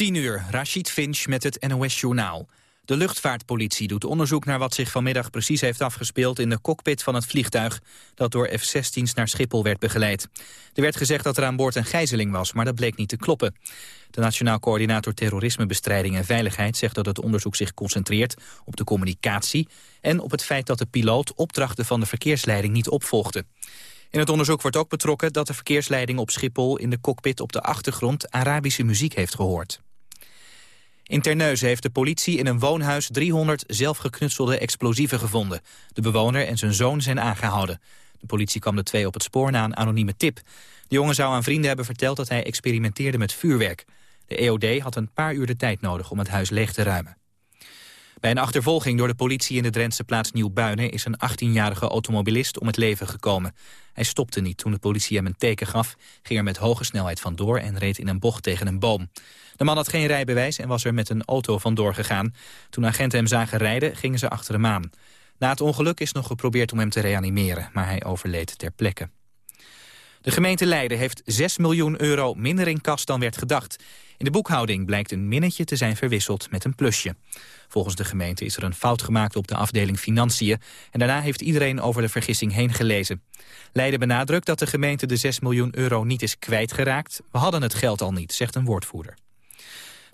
10 uur, Rashid Finch met het NOS-journaal. De luchtvaartpolitie doet onderzoek naar wat zich vanmiddag precies heeft afgespeeld in de cockpit van het vliegtuig dat door F-16's naar Schiphol werd begeleid. Er werd gezegd dat er aan boord een gijzeling was, maar dat bleek niet te kloppen. De Nationaal Coördinator Terrorismebestrijding en Veiligheid zegt dat het onderzoek zich concentreert op de communicatie en op het feit dat de piloot opdrachten van de verkeersleiding niet opvolgde. In het onderzoek wordt ook betrokken dat de verkeersleiding op Schiphol in de cockpit op de achtergrond Arabische muziek heeft gehoord. In Terneuzen heeft de politie in een woonhuis 300 zelfgeknutselde explosieven gevonden. De bewoner en zijn zoon zijn aangehouden. De politie kwam de twee op het spoor na een anonieme tip. De jongen zou aan vrienden hebben verteld dat hij experimenteerde met vuurwerk. De EOD had een paar uur de tijd nodig om het huis leeg te ruimen. Bij een achtervolging door de politie in de Drentse plaats Nieuwbuinen... is een 18-jarige automobilist om het leven gekomen. Hij stopte niet toen de politie hem een teken gaf... ging er met hoge snelheid vandoor en reed in een bocht tegen een boom. De man had geen rijbewijs en was er met een auto vandoor gegaan. Toen agenten hem zagen rijden, gingen ze achter hem aan. Na het ongeluk is nog geprobeerd om hem te reanimeren... maar hij overleed ter plekke. De gemeente Leiden heeft 6 miljoen euro minder in kas dan werd gedacht. In de boekhouding blijkt een minnetje te zijn verwisseld met een plusje. Volgens de gemeente is er een fout gemaakt op de afdeling Financiën... en daarna heeft iedereen over de vergissing heen gelezen. Leiden benadrukt dat de gemeente de 6 miljoen euro niet is kwijtgeraakt. We hadden het geld al niet, zegt een woordvoerder.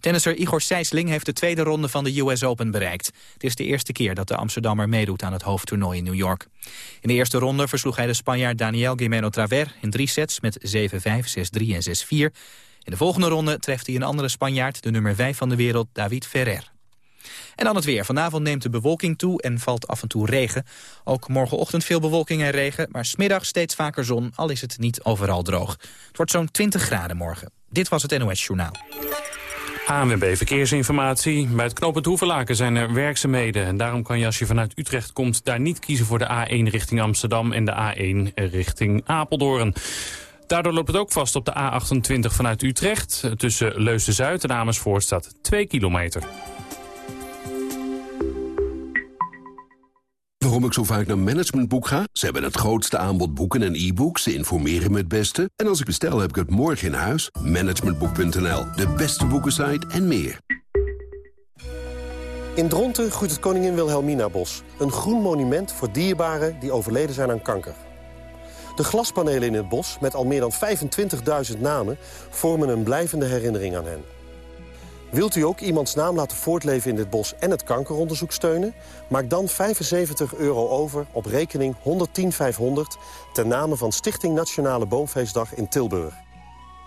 Tennisser Igor Sijsling heeft de tweede ronde van de US Open bereikt. Het is de eerste keer dat de Amsterdammer meedoet aan het hoofdtoernooi in New York. In de eerste ronde versloeg hij de Spanjaard Daniel Gimeno Traver in drie sets met 7-5, 6-3 en 6-4. In de volgende ronde treft hij een andere Spanjaard, de nummer 5 van de wereld, David Ferrer. En dan het weer. Vanavond neemt de bewolking toe en valt af en toe regen. Ook morgenochtend veel bewolking en regen, maar smiddag steeds vaker zon, al is het niet overal droog. Het wordt zo'n 20 graden morgen. Dit was het NOS Journaal. ANWB Verkeersinformatie. Bij het knooppunt Hoevelaken zijn er werkzaamheden. En daarom kan je als je vanuit Utrecht komt... daar niet kiezen voor de A1 richting Amsterdam en de A1 richting Apeldoorn. Daardoor loopt het ook vast op de A28 vanuit Utrecht. Tussen Leusden-Zuid en Amersfoort staat 2 kilometer. Waarom ik zo vaak naar Managementboek ga? Ze hebben het grootste aanbod boeken en e-books. Ze informeren me het beste. En als ik bestel, heb ik het morgen in huis. Managementboek.nl, de beste boekensite en meer. In Dronten groeit het Koningin Wilhelmina Bos. Een groen monument voor dierbaren die overleden zijn aan kanker. De glaspanelen in het bos, met al meer dan 25.000 namen... vormen een blijvende herinnering aan hen. Wilt u ook iemands naam laten voortleven in dit bos en het kankeronderzoek steunen? Maak dan 75 euro over op rekening 110500 ten name van Stichting Nationale Boomfeestdag in Tilburg.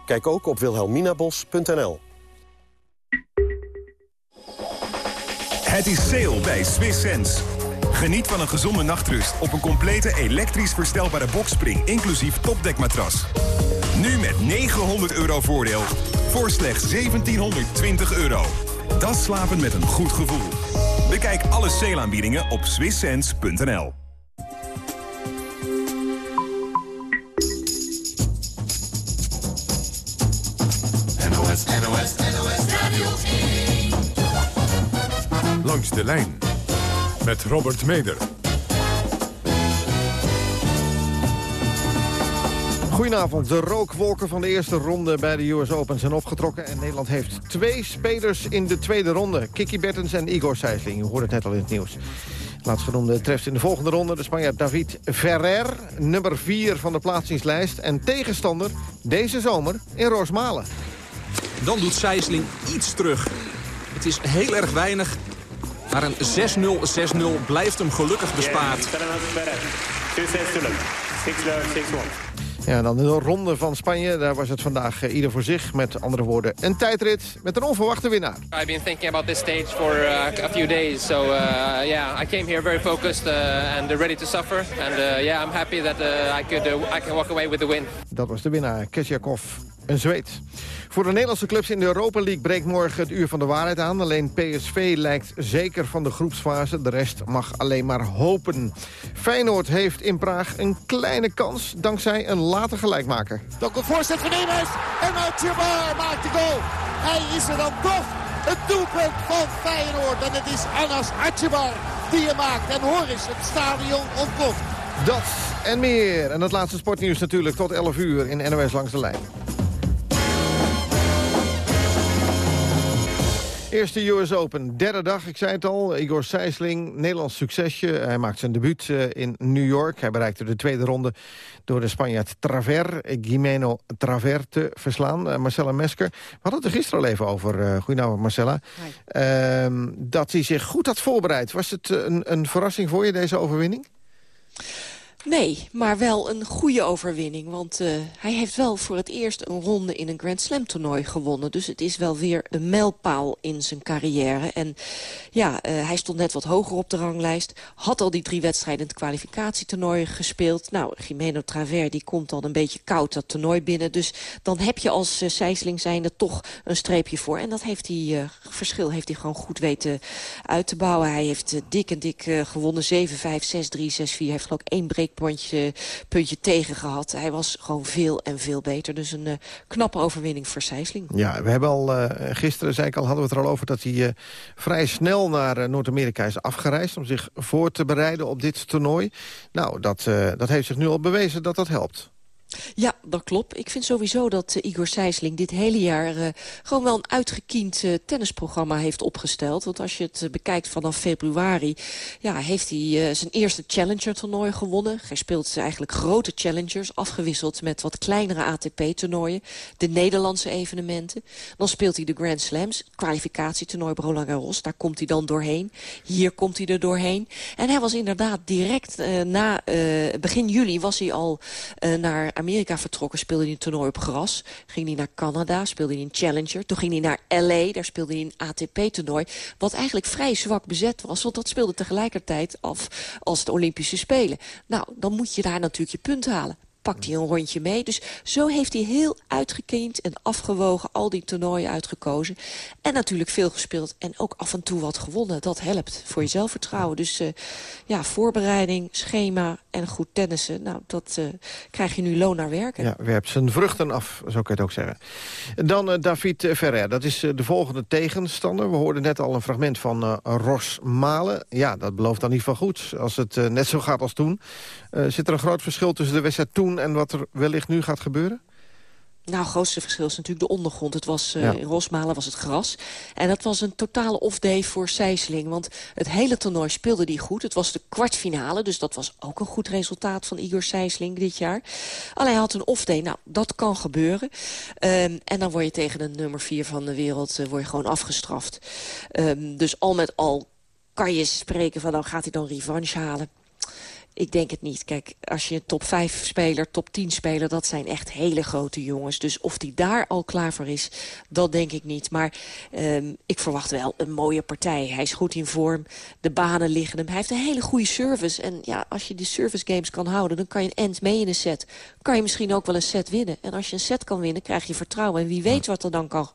Kijk ook op wilhelminabos.nl. Het is sale bij Swiss Sense. Geniet van een gezonde nachtrust op een complete elektrisch verstelbare bokspring... inclusief topdekmatras. Nu met 900 euro voordeel voor slechts 1720 euro. Dat slapen met een goed gevoel. Bekijk alle sale op swisssense.nl. NOS, NOS, NOS Radio 1. Langs de lijn met Robert Meder. Goedenavond. De rookwolken van de eerste ronde bij de US Open zijn opgetrokken... en Nederland heeft twee spelers in de tweede ronde. Kiki Bertens en Igor Sijsling. U hoorde het net al in het nieuws. Laatstgenoemde treft in de volgende ronde de Spanjaard David Ferrer... nummer 4 van de plaatsingslijst en tegenstander deze zomer in Roosmalen. Dan doet Sijsling iets terug. Het is heel erg weinig, maar een 6-0, 6-0 blijft hem gelukkig bespaard. Ja, dan de ronde van Spanje. Daar was het vandaag uh, ieder voor zich. Met andere woorden, een tijdrit met een onverwachte winnaar. I've been thinking about this stage for uh, a few days. So uh, yeah, I came here very focused uh, and ready to suffer. And yeah, I'm happy that I could I can walk away with the win. Dat was de winnaar, Kesjakov, een Zweed. Voor de Nederlandse clubs in de Europa League breekt morgen het uur van de waarheid aan. Alleen PSV lijkt zeker van de groepsfase. De rest mag alleen maar hopen. Feyenoord heeft in Praag een kleine kans dankzij een late gelijkmaker. Dan komt voorzet van Eemhuis en Atjebar maakt de goal. Hij is er dan toch. Het doelpunt van Feyenoord. En het is Anas Atjebar die je maakt. En Horis het stadion ontploft. Dat en meer. En het laatste sportnieuws natuurlijk tot 11 uur in NOS Langs de Lijn. Eerste US Open, derde dag, ik zei het al. Igor Sijsling, Nederlands succesje. Hij maakt zijn debuut eh, in New York. Hij bereikte de tweede ronde door de Spanjaard Traver, Gimeno Traver, te verslaan. Uh, Marcella Mesker, we hadden het er gisteren al even over, uh, goedenavond Marcella. Uh, dat hij zich goed had voorbereid. Was het een, een verrassing voor je, deze overwinning? Nee, maar wel een goede overwinning. Want uh, hij heeft wel voor het eerst een ronde in een Grand Slam toernooi gewonnen. Dus het is wel weer een mijlpaal in zijn carrière. En ja, uh, hij stond net wat hoger op de ranglijst. Had al die drie wedstrijden in het kwalificatietoernooi gespeeld. Nou, Jimeno Traver die komt dan een beetje koud dat toernooi binnen. Dus dan heb je als uh, Sijsling zijnde toch een streepje voor. En dat heeft hij, verschil heeft hij gewoon goed weten uit te bouwen. Hij heeft dik en dik gewonnen. 7-5, 6-3, 6-4. Heeft geloof ik één break puntje, puntje tegen gehad. Hij was gewoon veel en veel beter. Dus een uh, knappe overwinning voor Sijsling. Ja, we hebben al, uh, gisteren zei ik al, hadden we het er al over... dat hij uh, vrij snel naar Noord-Amerika is afgereisd... om zich voor te bereiden op dit toernooi. Nou, dat, dat heeft zich nu al bewezen dat dat helpt. Ja, dat klopt. Ik vind sowieso dat uh, Igor Sijsling dit hele jaar uh, gewoon wel een uitgekiend uh, tennisprogramma heeft opgesteld. Want als je het bekijkt vanaf februari, ja, heeft hij zijn eerste Challenger-toernooi gewonnen. Hij speelt eigenlijk grote Challengers, afgewisseld met wat kleinere ATP-toernooien. De Nederlandse evenementen. Dan speelt hij de Grand Slams, kwalificatietoernooi Roland Garros. Daar komt hij dan doorheen. Hier komt hij er doorheen. En hij was inderdaad direct na begin juli was hij al naar Amerika vertrokken, speelde hij een toernooi op gras. Ging hij naar Canada, speelde hij een Challenger. Toen ging hij naar L.A., daar speelde hij een ATP-toernooi. Wat eigenlijk vrij zwak bezet was, want dat speelde tegelijkertijd af als de Olympische Spelen. Nou, dan moet je daar natuurlijk je punt halen pakt hij een rondje mee. Dus zo heeft hij heel uitgekend en afgewogen al die toernooien uitgekozen. En natuurlijk veel gespeeld en ook af en toe wat gewonnen. Dat helpt voor je zelfvertrouwen. Dus uh, ja, voorbereiding, schema en goed tennissen. Nou, dat uh, krijg je nu loon naar werken. Ja, werpt zijn vruchten af, zo kan je het ook zeggen. Dan uh, David Ferrer, dat is de volgende tegenstander. We hoorden net al een fragment van Ros Malen. Ja, dat belooft dan niet van goed. Als het net zo gaat als toen. Zit er een groot verschil tussen de wedstrijd toen en wat er wellicht nu gaat gebeuren? Nou, het grootste verschil is natuurlijk de ondergrond. Het was, uh, In Rosmalen was het gras. En dat was een totale off-day voor Sijsling. Want het hele toernooi speelde die goed. Het was de kwartfinale, dus dat was ook een goed resultaat van Igor Sijsling dit jaar. Alleen hij had een off-day. Nou, dat kan gebeuren. Um, en dan word je tegen de nummer 4 van de wereld uh, word je gewoon afgestraft. Um, dus al met al kan je spreken van, dan nou gaat hij dan revanche halen. Ik denk het niet. Kijk, als je een top 5 speler, top 10 speler... dat zijn echt hele grote jongens. Dus of die daar al klaar voor is, dat denk ik niet. Maar um, ik verwacht wel een mooie partij. Hij is goed in vorm. De banen liggen hem. Hij heeft een hele goede service. En ja, als je die service games kan houden... dan kan je een end mee in een set. Kan je misschien ook wel een set winnen. En als je een set kan winnen, krijg je vertrouwen. En wie weet wat er dan kan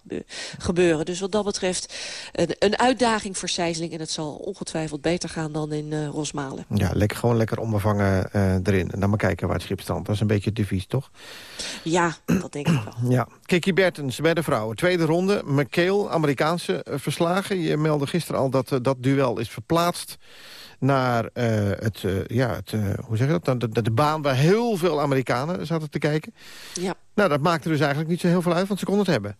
gebeuren. Dus wat dat betreft een, een uitdaging voor Sijsling. En het zal ongetwijfeld beter gaan dan in uh, Rosmalen. Ja, lekker, gewoon lekker om onbevangen uh, erin. En dan maar kijken waar het schip strandt. Dat is een beetje het devies, toch? Ja, dat denk ik wel. Ja. Kiki Bertens bij de vrouwen. Tweede ronde. McHale, Amerikaanse uh, verslagen. Je meldde gisteren al dat uh, dat duel is verplaatst naar het, ja, het, hoe zeg je dat? De, de, de, baan waar heel veel Amerikanen zaten te kijken. Ja. Nou, dat maakte dus eigenlijk niet zo heel veel uit, want ze konden het hebben.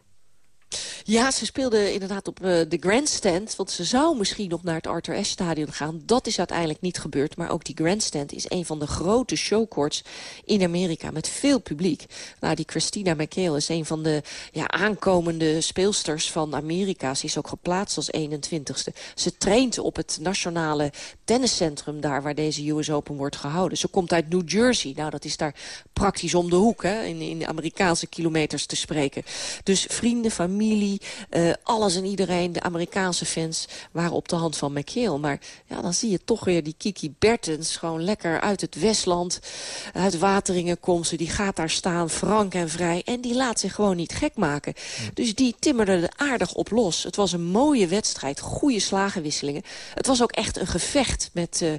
Ja, ze speelde inderdaad op uh, de grandstand. Want ze zou misschien nog naar het Arthur Ashe Stadion gaan. Dat is uiteindelijk niet gebeurd. Maar ook die grandstand is een van de grote showcourts in Amerika. Met veel publiek. Nou, die Christina McHale is een van de ja, aankomende speelsters van Amerika. Ze is ook geplaatst als 21ste. Ze traint op het nationale tenniscentrum daar waar deze US Open wordt gehouden. Ze komt uit New Jersey. Nou, dat is daar praktisch om de hoek, hè, in, in Amerikaanse kilometers te spreken. Dus vrienden, familie, uh, alles en iedereen, de Amerikaanse fans, waren op de hand van McHale. Maar ja, dan zie je toch weer die Kiki Bertens, gewoon lekker uit het Westland, uit Wateringen komt ze. Die gaat daar staan, frank en vrij. En die laat zich gewoon niet gek maken. Dus die timmerde er aardig op los. Het was een mooie wedstrijd, goede slagenwisselingen. Het was ook echt een gevecht met uh,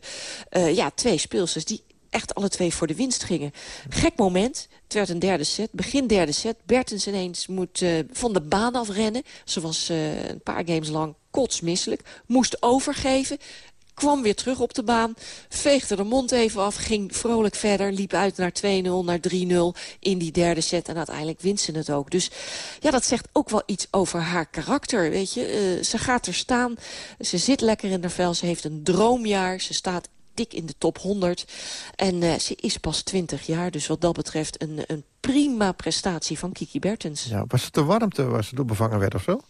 uh, ja, twee speelsters die echt alle twee voor de winst gingen. Gek moment. Het werd een derde set. Begin derde set. Bertens ineens moet uh, van de baan afrennen. Ze was uh, een paar games lang kotsmisselijk. Moest overgeven kwam weer terug op de baan, veegde de mond even af... ging vrolijk verder, liep uit naar 2-0, naar 3-0 in die derde set... en uiteindelijk wint ze het ook. Dus ja, dat zegt ook wel iets over haar karakter, weet je. Uh, ze gaat er staan, ze zit lekker in haar vel, ze heeft een droomjaar... ze staat dik in de top 100. En uh, ze is pas 20 jaar, dus wat dat betreft een, een prima prestatie van Kiki Bertens. Ja, was het de warmte waar ze door bevangen werd of zo?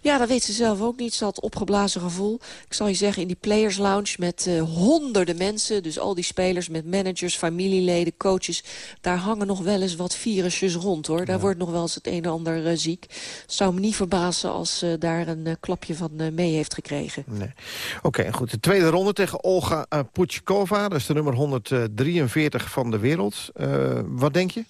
Ja, dat weet ze zelf ook niet. Ze had opgeblazen gevoel. Ik zal je zeggen, in die Players Lounge met uh, honderden mensen... dus al die spelers met managers, familieleden, coaches... daar hangen nog wel eens wat virusjes rond, hoor. Daar wordt nog wel eens het een en ander uh, ziek. Zou me niet verbazen als ze uh, daar een klapje van mee heeft gekregen. Nee. Oké, okay, goed. De tweede ronde tegen Olga Puchkova. Dat is de nummer 143 van de wereld. wat denk je?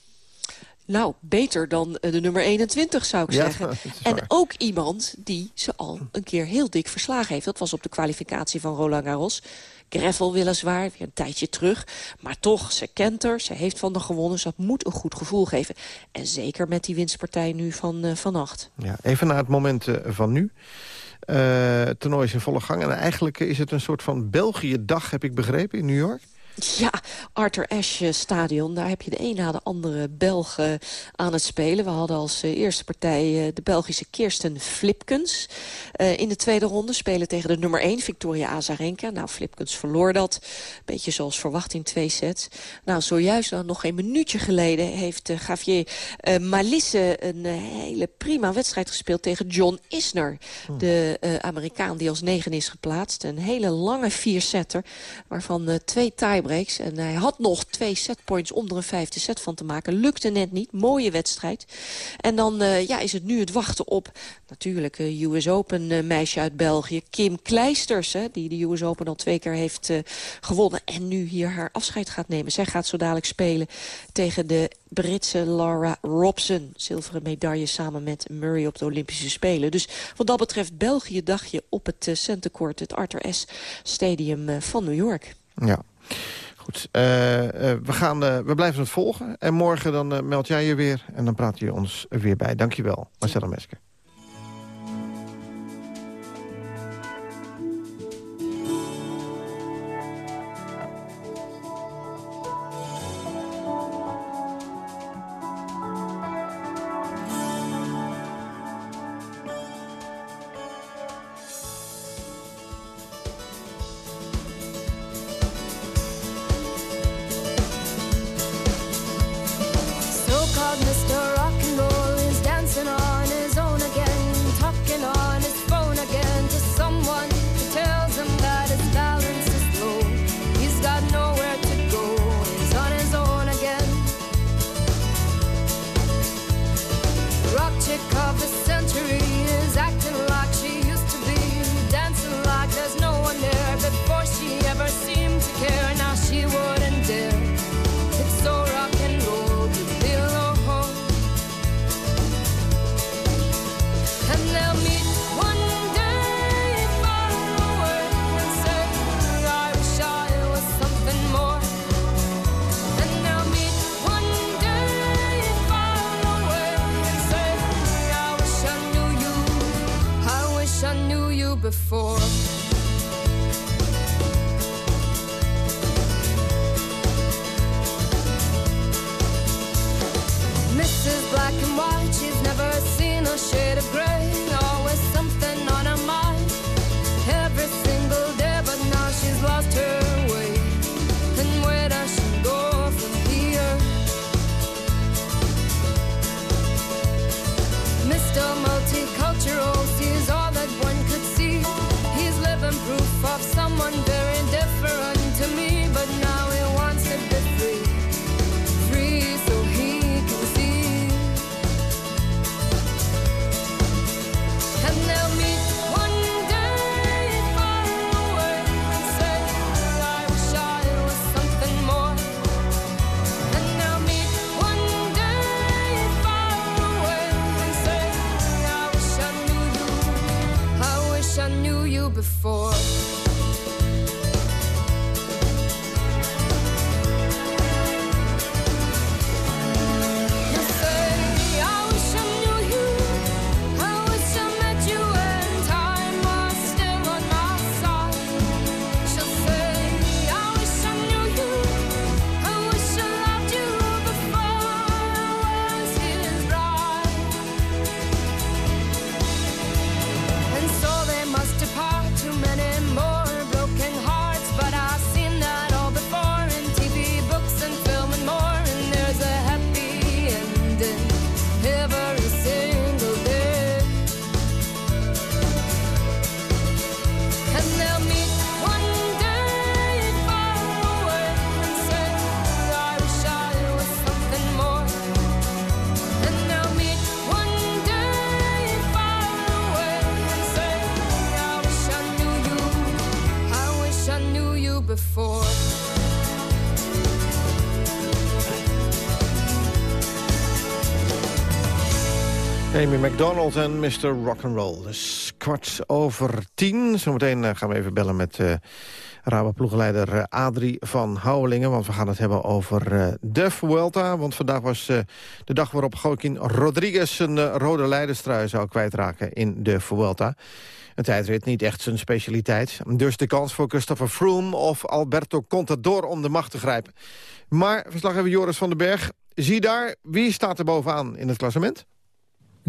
Nou, beter dan de nummer 21 zou ik ja, zeggen. En ook iemand die ze al een keer heel dik verslagen heeft. Dat was op de kwalificatie van Roland Garros. Greffel weliswaar, weer een tijdje terug. Maar toch, ze kent haar, ze heeft van de gewonnen. Ze moet een goed gevoel geven. En zeker met die winstpartij nu van uh, vannacht. Ja, even naar het moment uh, van nu. Uh, het toernooi is in volle gang. En eigenlijk is het een soort van België-dag, heb ik begrepen, in New York. Ja, Arthur Ashe Stadion. Daar heb je de een na de andere Belgen aan het spelen. We hadden als uh, eerste partij uh, de Belgische Kirsten Flipkens. In de tweede ronde spelen tegen de nummer 1, Victoria Azarenka. Nou, Flipkens verloor dat. Beetje zoals verwacht in twee sets. Nou, zojuist nou, nog een minuutje geleden heeft Javier Malisse een hele prima wedstrijd gespeeld tegen John Isner. Hmm. De Amerikaan die als negen is geplaatst. Een hele lange viersetter, waarvan twee en hij had nog twee setpoints om er een vijfde set van te maken. Lukte net niet. Mooie wedstrijd. En dan uh, ja, is het nu het wachten op natuurlijk uh, US Open uh, meisje uit België. Kim Kleisters, hè, die de US Open al twee keer heeft gewonnen. En nu hier haar afscheid gaat nemen. Zij gaat zo dadelijk spelen tegen de Britse Laura Robson. Zilveren medaille samen met Murray op de Olympische Spelen. Dus wat dat betreft België dagje op het centercourt, het Arthur S. Stadium van New York. Ja. Goed, uh, uh, we, gaan, uh, we blijven het volgen. En morgen dan meld jij je weer en dan praat je ons weer bij. Dankjewel, Marcella Mesker. Amy McDonald en Mr. Rock'n'Roll. Dus kwart over tien. Zometeen eh, gaan we even bellen met uh, Rabo-ploegleider uh, Adrie van Houwelingen. Want we gaan het hebben over de Vuelta. Want vandaag was de dag waarop Joaquin Rodriguez... een rode leiderstrui zou kwijtraken in de Vuelta. Een tijdrit niet echt zijn specialiteit. Dus de kans voor Christopher Froome of Alberto Contador om de macht te grijpen. Maar, verslaggever Joris van den Berg, zie daar, wie staat er bovenaan in het klassement?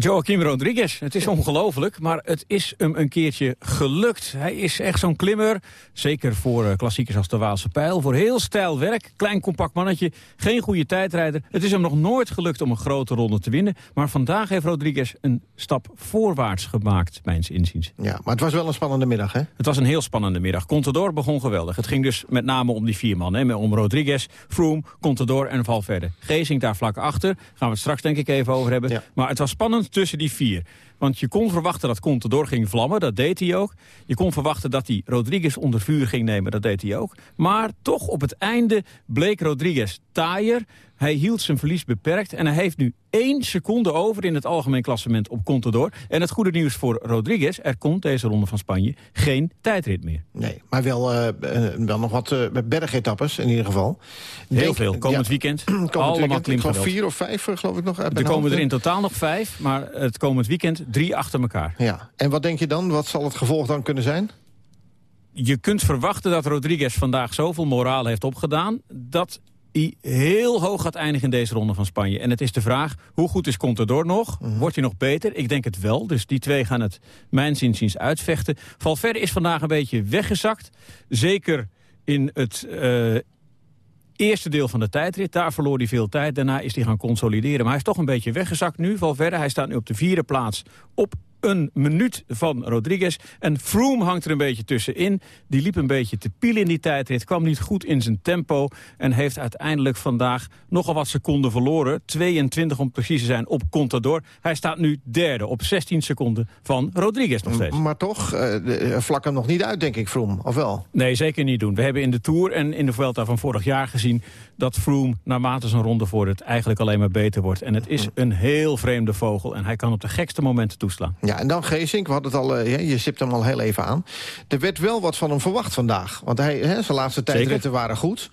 Joaquim Rodriguez. Het is ongelooflijk, maar het is hem een keertje gelukt. Hij is echt zo'n klimmer. Zeker voor uh, klassiekers als de Waalse Pijl. Voor heel stijl werk. Klein compact mannetje. Geen goede tijdrijder. Het is hem nog nooit gelukt om een grote ronde te winnen. Maar vandaag heeft Rodriguez een stap voorwaarts gemaakt, mijns inziens. Ja, maar het was wel een spannende middag, hè? Het was een heel spannende middag. Contador begon geweldig. Het ging dus met name om die vier man. Hè? Om Rodriguez, Froome, Contador en Valverde. Gezing daar vlak achter. Gaan we het straks denk ik even over hebben. Ja. Maar het was spannend tussen die vier. Want je kon verwachten dat Contador ging vlammen, dat deed hij ook. Je kon verwachten dat hij Rodriguez onder vuur ging nemen, dat deed hij ook. Maar toch op het einde bleek Rodriguez taaier. Hij hield zijn verlies beperkt en hij heeft nu één seconde over in het algemeen klassement op Contador. En het goede nieuws voor Rodriguez, er komt deze ronde van Spanje geen tijdrit meer. Nee, maar wel, uh, wel nog wat uh, bergetappes in ieder geval. Heel Denk, veel, komend ja, weekend. komend allemaal klimgeweld. vier of vijf geloof ik nog. Er komen er in totaal nog vijf, maar het komend weekend drie achter elkaar. Ja, en wat denk je dan? Wat zal het gevolg dan kunnen zijn? Je kunt verwachten dat Rodriguez vandaag zoveel moraal heeft opgedaan... dat hij heel hoog gaat eindigen in deze ronde van Spanje. En het is de vraag, hoe goed is Contador nog? Mhm. Wordt hij nog beter? Ik denk het wel. Dus die twee gaan het mijn zinziens uitvechten. Valverde is vandaag een beetje weggezakt. Zeker in het... Uh, eerste deel van de tijdrit. Daar verloor hij veel tijd. Daarna is hij gaan consolideren. Maar hij is toch een beetje weggezakt nu, Valverde. Hij staat nu op de vierde plaats op een minuut van Rodriguez. En Froome hangt er een beetje tussenin. Die liep een beetje te pielen in die tijdrit. Kwam niet goed in zijn tempo. En heeft uiteindelijk vandaag nogal wat seconden verloren. 22 om precies te zijn op Contador. Hij staat nu derde op 16 seconden van Rodriguez nog steeds. Maar toch, uh, vlak hem nog niet uit, denk ik, Froome. Of wel? Nee, zeker niet doen. We hebben in de Tour en in de Vuelta van vorig jaar gezien... dat Froome naarmate zijn ronde het eigenlijk alleen maar beter wordt. En het is mm. een heel vreemde vogel. En hij kan op de gekste momenten toeslaan. Ja, en dan Geesink, we hadden het al, uh, je stipt hem al heel even aan. Er werd wel wat van hem verwacht vandaag. Want hij, hè, zijn laatste tijdritten waren goed.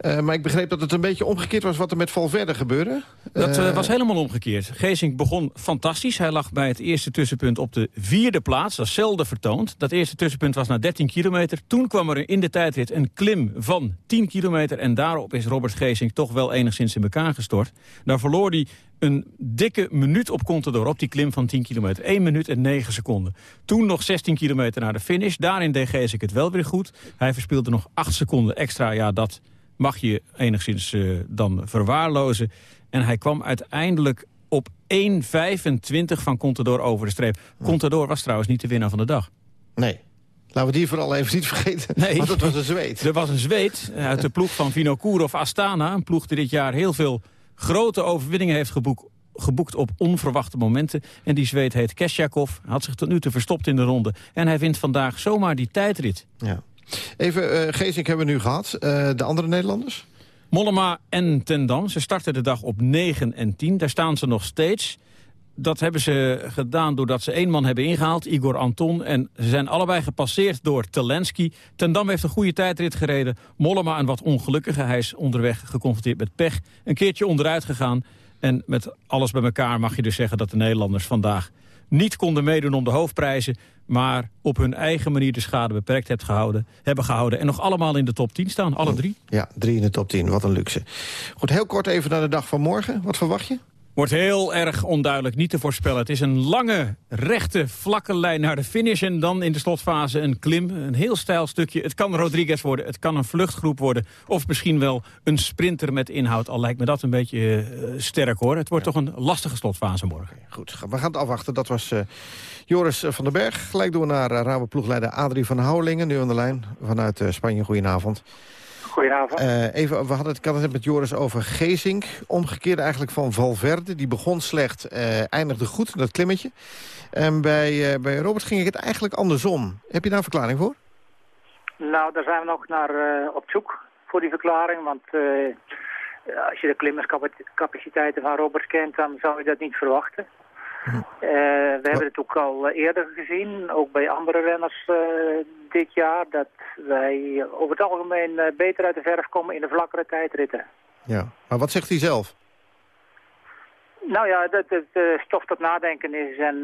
Uh, maar ik begreep dat het een beetje omgekeerd was wat er met Valverde gebeurde. Dat uh, was helemaal omgekeerd. Geesink begon fantastisch. Hij lag bij het eerste tussenpunt op de vierde plaats. Dat is zelden vertoond. Dat eerste tussenpunt was na 13 kilometer. Toen kwam er in de tijdrit een klim van 10 kilometer. En daarop is Robert Geesink toch wel enigszins in elkaar gestort. Daar verloor hij een dikke minuut op Contador, op die klim van 10 kilometer. 1 minuut en 9 seconden. Toen nog 16 kilometer naar de finish. Daarin deed Geesink het wel weer goed. Hij verspeelde nog 8 seconden extra. Ja, dat mag je enigszins uh, dan verwaarlozen. En hij kwam uiteindelijk op 1.25 van Contador over de streep. Contador was trouwens niet de winnaar van de dag. Nee. Laten we die vooral even niet vergeten, nee. want het was een zweet. Er was een zweet uit de ploeg van Vinokourov Astana. Een ploeg die dit jaar heel veel grote overwinningen heeft geboekt geboekt op onverwachte momenten. En die zweet heet Kesjakov. Had zich tot nu toe verstopt in de ronde. En hij wint vandaag zomaar die tijdrit. Ja. Even, uh, Geesink hebben we nu gehad. Uh, de andere Nederlanders? Mollema en Tendam. Ze starten de dag op 9 en 10. Daar staan ze nog steeds. Dat hebben ze gedaan doordat ze één man hebben ingehaald, Igor Anton. En ze zijn allebei gepasseerd door Telensky. Tendam heeft een goede tijdrit gereden. Mollema een wat ongelukkige. Hij is onderweg geconfronteerd met pech. Een keertje onderuit gegaan. En met alles bij elkaar mag je dus zeggen dat de Nederlanders vandaag niet konden meedoen om de hoofdprijzen... maar op hun eigen manier de schade beperkt hebben gehouden, hebben gehouden... en nog allemaal in de top 10 staan, alle drie. Ja, drie in de top 10, wat een luxe. Goed, heel kort even naar de dag van morgen. Wat verwacht je? Wordt heel erg onduidelijk, niet te voorspellen. Het is een lange, rechte, vlakke lijn naar de finish... en dan in de slotfase een klim, een heel stijl stukje. Het kan Rodriguez worden, het kan een vluchtgroep worden... of misschien wel een sprinter met inhoud. Al lijkt me dat een beetje uh, sterk, hoor. Het wordt toch een lastige slotfase morgen. Goed, we gaan het afwachten. Dat was uh, Joris van den Berg. Gelijk door naar uh, Rabo ploegleider Adrie van Houwelingen... nu aan de lijn vanuit Spanje. Goedenavond. Goedenavond. Uh, even, we hadden het, ik had het met Joris over Gezink. Omgekeerd eigenlijk van Valverde. Die begon slecht, uh, eindigde goed, dat klimmetje. En bij, uh, bij Robert ging ik het eigenlijk andersom. Heb je daar een verklaring voor? Nou, daar zijn we nog naar op zoek voor die verklaring. Want als je de klimmerscapaciteiten van Robert kent, dan zou je dat niet verwachten. We hebben het ook al eerder gezien, ook bij andere renners dit jaar, dat wij over het algemeen beter uit de verf komen in de vlakkere tijdritten. Ja, maar wat zegt hij zelf? Nou ja, dat het stof tot nadenken is en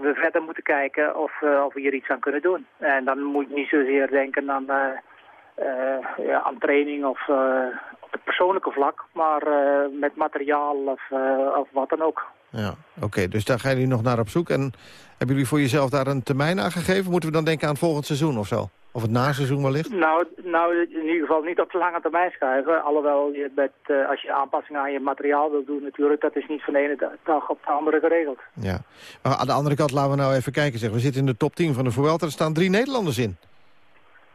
we verder moeten kijken of, of we hier iets aan kunnen doen. En dan moet je niet zozeer denken aan uh, ja, aan training of uh, het persoonlijke vlak, maar uh, met materiaal of, of wat dan ook. Ja, oké. dus daar gaan jullie nog naar op zoek. En hebben jullie voor jezelf daar een termijn aan gegeven? Moeten we dan denken aan het volgend seizoen of zo? Of het naseizoen wellicht? Nou, nou, in ieder geval niet op de lange termijn schuiven. Alhoewel, je met, als je aanpassingen aan je materiaal wil doen natuurlijk... dat is niet van de ene dag op de andere geregeld. Ja. Maar aan de andere kant laten we nou even kijken. Zeg. We zitten in de top 10 van de Vuelta. Er staan drie Nederlanders in.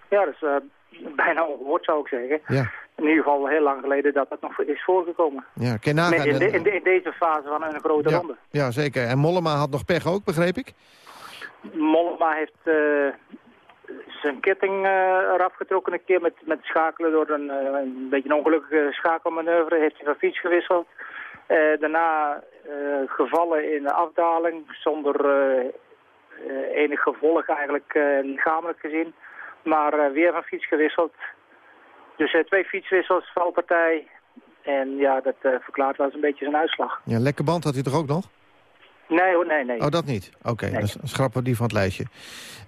Ja, dus bijna ongehoord zou ik zeggen. Ja. In ieder geval heel lang geleden dat dat nog is voorgekomen. Ja, ken nagaan. In, in, in, deze fase van een grote ja, ronde. Ja, zeker. En Mollema had nog pech ook, begreep ik? Mollema heeft uh, zijn ketting uh, eraf getrokken een keer met, met schakelen door een, uh, een beetje een ongelukkige schakelmanoeuvre. Heeft hij van fiets gewisseld. daarna gevallen in de afdaling zonder enig gevolg eigenlijk lichamelijk gezien. Maar weer van fiets gewisseld. Dus uh, twee fietswissels, valpartij. En ja, dat uh, verklaart wel eens een beetje zijn uitslag. Ja, lekker band had hij toch ook nog? Nee hoor, nee, nee. Oh, dat niet? Oké, okay, nee. dan schrappen we die van het lijstje.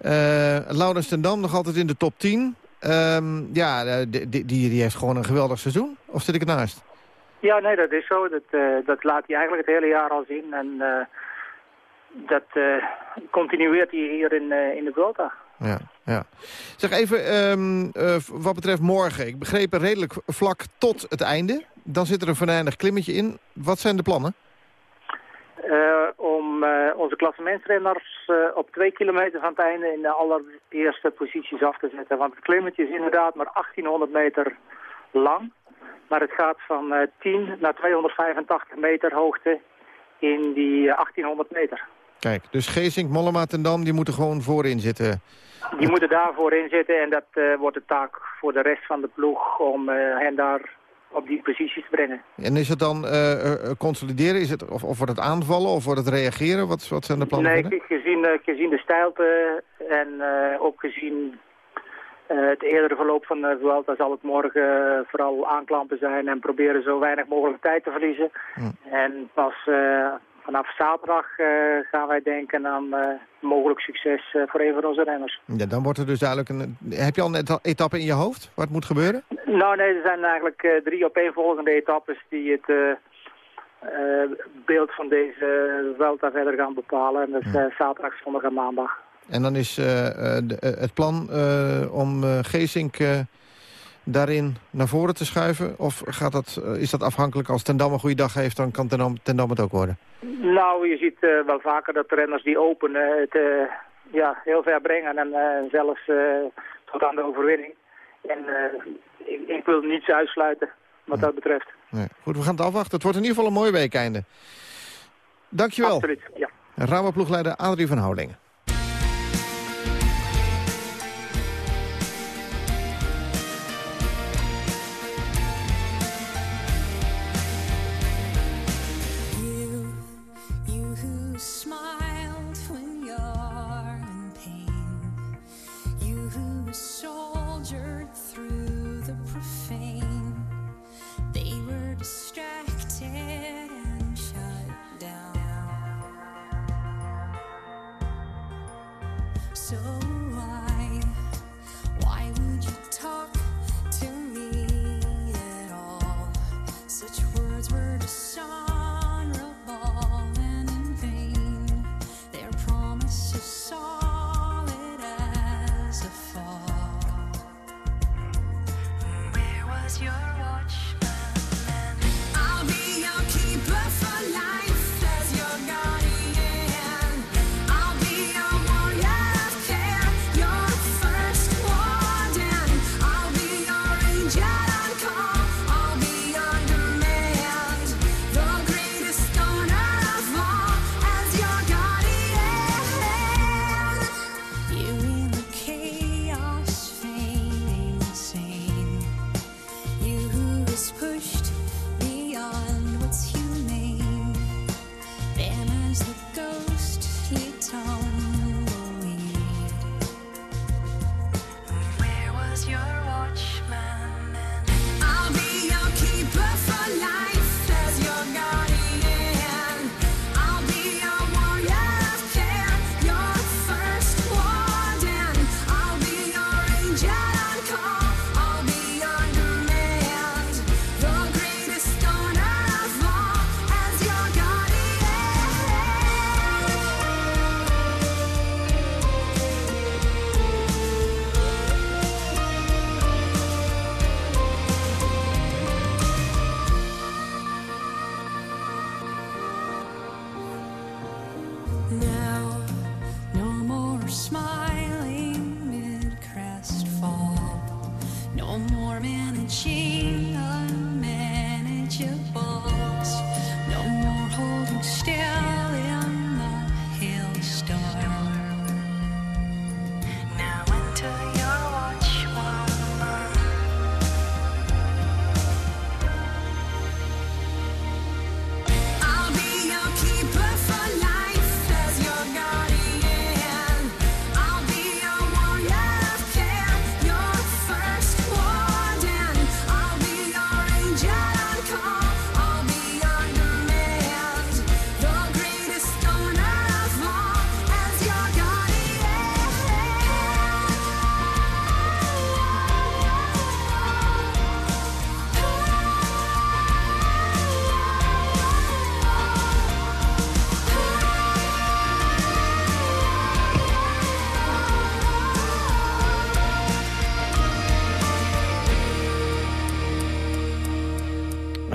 Uh, Laurens ten Dam nog altijd in de top 10. Um, ja, die, die, die heeft gewoon een geweldig seizoen. Of zit ik ernaast? Ja, nee, dat is zo. Dat, uh, dat laat hij eigenlijk het hele jaar al zien. En uh, dat continueert hij hier in, in de Vuelta ja, ja. Zeg even, um, uh, wat betreft morgen. Ik begreep er redelijk vlak tot het einde. Dan zit er een venijnig klimmetje in. Wat zijn de plannen? Uh, om uh, onze klassementsrenners op twee kilometer van het einde in de allereerste posities af te zetten. Want het klimmetje is inderdaad maar 1800 meter lang. Maar het gaat van 10 naar 285 meter hoogte in die 1800 meter. Kijk, dus Geesink, Mollema en Dam, die moeten gewoon voorin zitten. Die moeten daarvoor in zitten en dat uh, wordt de taak voor de rest van de ploeg om uh, hen daar op die posities te brengen. En is het dan uh, consolideren, is het, of, of wordt het aanvallen of wordt het reageren? Wat, wat zijn de plannen? Nee, gezien, gezien de stijlte en ook gezien het eerdere verloop van de Vuelta zal het morgen vooral aanklampen zijn en proberen zo weinig mogelijk tijd te verliezen. Hm. En pas vanaf zaterdag uh, gaan wij denken aan uh, mogelijk succes uh, voor een van onze renners. Ja, dan wordt er dus duidelijk een... Heb je al een etappe in je hoofd het moet gebeuren? Nou nee, er zijn eigenlijk drie opeenvolgende etappes die het beeld van deze Vuelta verder gaan bepalen. En dat is zaterdag, zondag en maandag. En dan is de, het plan om Geesink daarin naar voren te schuiven? Of gaat dat, is dat afhankelijk als Ten Dam een goede dag heeft... dan kan Ten Dam, Ten Dam het ook worden? Nou, je ziet uh, wel vaker dat renners die openen het uh, ja, heel ver brengen en uh, zelfs tot aan de overwinning. En ik, ik, wil niets uitsluiten wat dat betreft. Nee. Goed, we gaan het afwachten. Het wordt in ieder geval een mooi week einde. Dankjewel. Absoluut, ja. Rauwe ploegleider Adrie van Houwelingen. so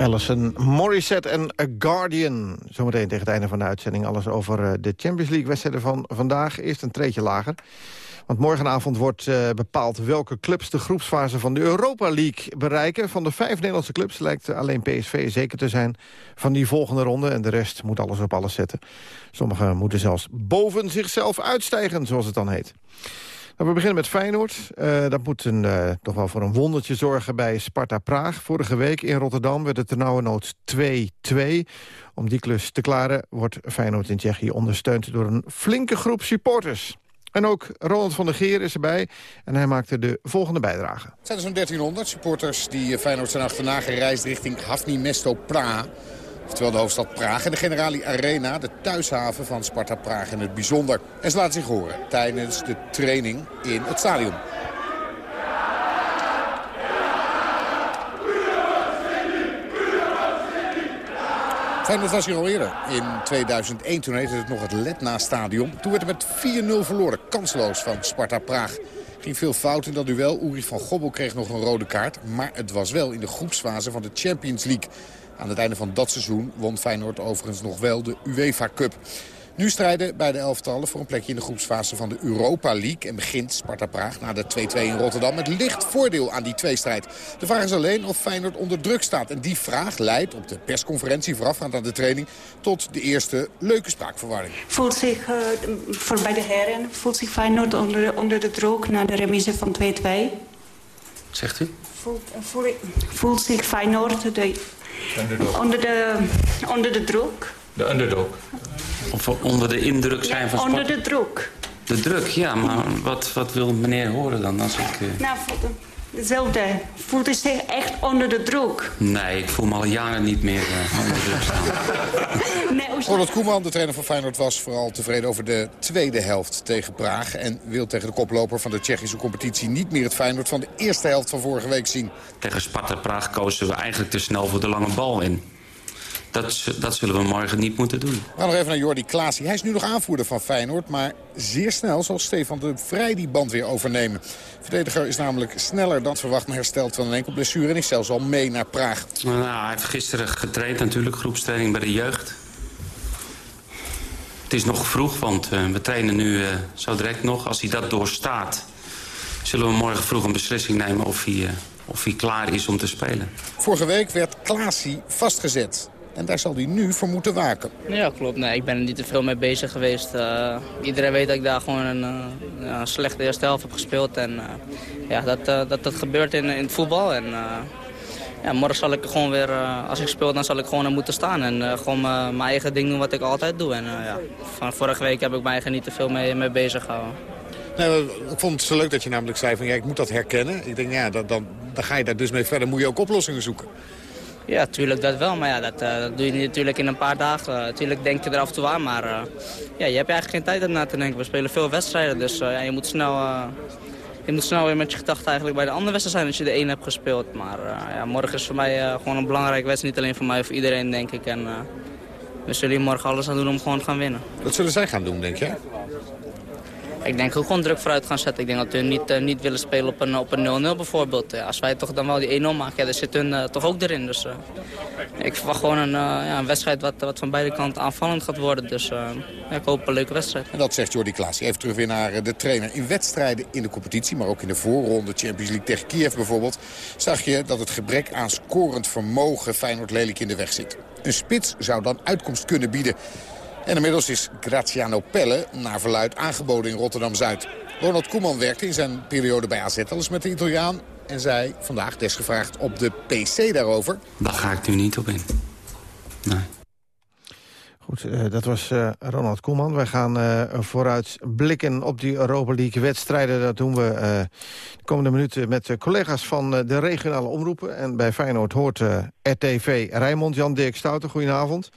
Alison Morissette en A Guardian. Zometeen tegen het einde van de uitzending alles over eh, de Champions League-wedstrijden van vandaag. Eerst een treetje lager. Want morgenavond wordt eh, bepaald welke clubs de groepsfase van de Europa League bereiken. Van de vijf Nederlandse clubs lijkt alleen PSV zeker te zijn van die volgende ronde. En de rest moet alles op alles zetten. Sommigen moeten zelfs boven zichzelf uitstijgen, zoals het dan heet. Nou, we beginnen met Feyenoord. Eh, dat moet een, eh, toch wel voor een wondertje zorgen bij Sparta Praag. Vorige week in Rotterdam werd het ternauwernood 2-2. Om die klus te klaren wordt Feyenoord in Tsjechië ondersteund... door een flinke groep supporters. En ook Roland van der Geer is erbij en hij maakte de volgende bijdrage. Het zijn zo'n 1300 supporters die eh, Feyenoord zijn achterna gereisd richting Hafni Mesto Praag. Oftewel de hoofdstad Praag en de Generali Arena, de thuishaven van Sparta Praag in het bijzonder. En ze laten zich horen tijdens de training in het stadion. Feyenoord was hier al eerder. In 2001, toen heette het nog het Letna Stadion. Toen werd het met 4-0 verloren, kansloos van Sparta Praag. Ging veel fout in dat duel. Uri van Gobbel kreeg nog een rode kaart. Maar het was wel in de groepsfase van de Champions League. Aan het einde van dat seizoen won Feyenoord overigens nog wel de UEFA Cup. Nu strijden beide elftallen voor een plekje in de groepsfase van de Europa League. En begint Sparta Praag na de 2-2 in Rotterdam met licht voordeel aan die tweestrijd. De vraag is alleen of Feyenoord onder druk staat. En die vraag leidt op de persconferentie voorafgaand aan de training... tot de eerste leuke spraakverwarring. Voelt zich, uh, voor bij de heren, voelt zich Feyenoord onder, onder de druk na de remise van 2-2? Zegt u? Voelt, voel, voelt zich Feyenoord de, onder, de, onder de druk? De underdog. Of onder de indruk zijn van Onder de druk. De druk, ja. Maar wat, wat wil meneer horen dan als ik... Uh... Nou, hetzelfde. Voelt u zich echt onder de druk? Nee, ik voel me al jaren niet meer uh, onder druk staan. nee, Ronald Koeman, de trainer van Feyenoord, was vooral tevreden over de tweede helft tegen Praag. En wil tegen de koploper van de Tsjechische competitie niet meer het Feyenoord van de eerste helft van vorige week zien. Tegen Sparta Praag kozen we eigenlijk te snel voor de lange bal in. Dat, dat, zullen we morgen niet moeten doen. We gaan nog even naar Jordi Klaasie. Hij is nu nog aanvoerder van Feyenoord. Maar zeer snel zal Stefan de Vrij die band weer overnemen. De verdediger is namelijk sneller dan verwacht... maar herstelt van een enkel blessure en is zelfs al mee naar Praag. Nou, hij heeft gisteren getraind natuurlijk. Groepstraining bij de jeugd. Het is nog vroeg, want uh, we trainen nu uh, zo direct nog. Als hij dat doorstaat, zullen we morgen vroeg een beslissing nemen... of hij, uh, of hij klaar is om te spelen. Vorige week werd Klaasie vastgezet. En daar zal hij nu voor moeten waken. Ja, klopt. Nee, ik ben er niet te veel mee bezig geweest. Uh, iedereen weet dat ik daar gewoon een, uh, een slechte eerste helft heb gespeeld. En uh, ja, dat, dat, dat gebeurt in, in het voetbal. En ja, morgen zal ik gewoon weer, als ik speel, dan zal ik gewoon er moeten staan. En gewoon mijn eigen ding doen wat ik altijd doe. En ja, van vorige week heb ik mij niet te veel mee, mee bezig gehouden. Nee, ik vond het zo leuk dat je namelijk zei van ja, ik moet dat herkennen. Ik denk ja, dan, dan, dan ga je daar dus mee verder. Moet je ook oplossingen zoeken. Ja, tuurlijk dat wel. Maar ja, dat, uh, dat doe je natuurlijk in een paar dagen. Uh, tuurlijk denk je er af en toe aan, maar uh, ja, je hebt eigenlijk geen tijd om na te denken. We spelen veel wedstrijden, dus ja, je, moet snel, je moet snel weer met je gedachten eigenlijk bij de andere wedstrijd zijn als je de één hebt gespeeld. Maar ja, morgen is voor mij gewoon een belangrijke wedstrijd, niet alleen voor mij, voor iedereen denk ik. En we zullen hier morgen alles aan doen om gewoon te gaan winnen. Wat zullen zij gaan doen, denk je? Ik denk ook gewoon druk vooruit gaan zetten. Ik denk dat hun niet, eh, niet willen spelen op een op een 0-0 bijvoorbeeld. Als wij toch dan wel die 1-0 maken, dan zit hun eh, toch ook erin. Dus eh, ik verwacht gewoon een, ja, een wedstrijd wat, wat van beide kanten aanvallend gaat worden. Dus ik hoop een leuke wedstrijd. En dat zegt Jordi Klaas. Even terug weer naar de trainer. In wedstrijden in de competitie, maar ook in de voorronde Champions League tegen Kiev bijvoorbeeld... zag je dat het gebrek aan scorend vermogen Feyenoord lelijk in de weg zit. Een spits zou dan uitkomst kunnen bieden. En inmiddels is Graziano Pelle naar verluid aangeboden in Rotterdam-Zuid. Ronald Koeman werkte in zijn periode bij AZ al eens met de Italiaan... en zei vandaag desgevraagd op de PC daarover... Daar ga ik nu niet op in. Goed, eh, dat was eh, Ronald Koeman. Wij gaan eh, vooruit blikken op die Europa League wedstrijden. Dat doen we eh, de komende minuten met collega's van eh, de regionale omroepen. En bij Feyenoord hoort eh, RTV Rijnmond, Jan-Dirk Stouten. Goedenavond.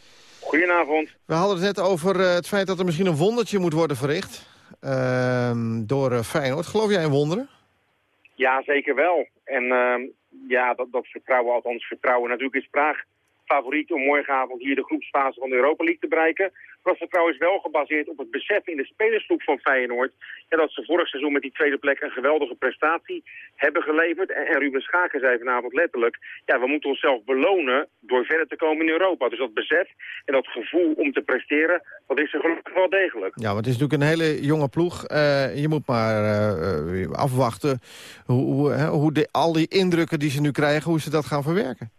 Goedenavond. We hadden het net over eh, het feit dat er misschien een wondertje moet worden verricht. ehm, door eh, Feyenoord. Geloof jij in wonderen? Ja, zeker wel. En ehm, ja, dat, dat vertrouwen, althans vertrouwen. Natuurlijk is Praag favoriet om morgenavond hier de groepsfase van de Europa League te bereiken. Dat vertrouwen is wel gebaseerd op het besef in de spelersgroep van Feyenoord... Ja, dat ze vorig seizoen met die tweede plek een geweldige prestatie hebben geleverd. En, en Ruben Schaken zei vanavond letterlijk... ja, we moeten onszelf belonen door verder te komen in Europa. Dus dat besef en dat gevoel om te presteren, dat is er gelukkig wel degelijk. Ja, want het is natuurlijk een hele jonge ploeg. Eh, je moet maar eh, eh, afwachten hoe, hoe, hè, hoe al die indrukken die ze nu krijgen... hoe ze dat gaan verwerken.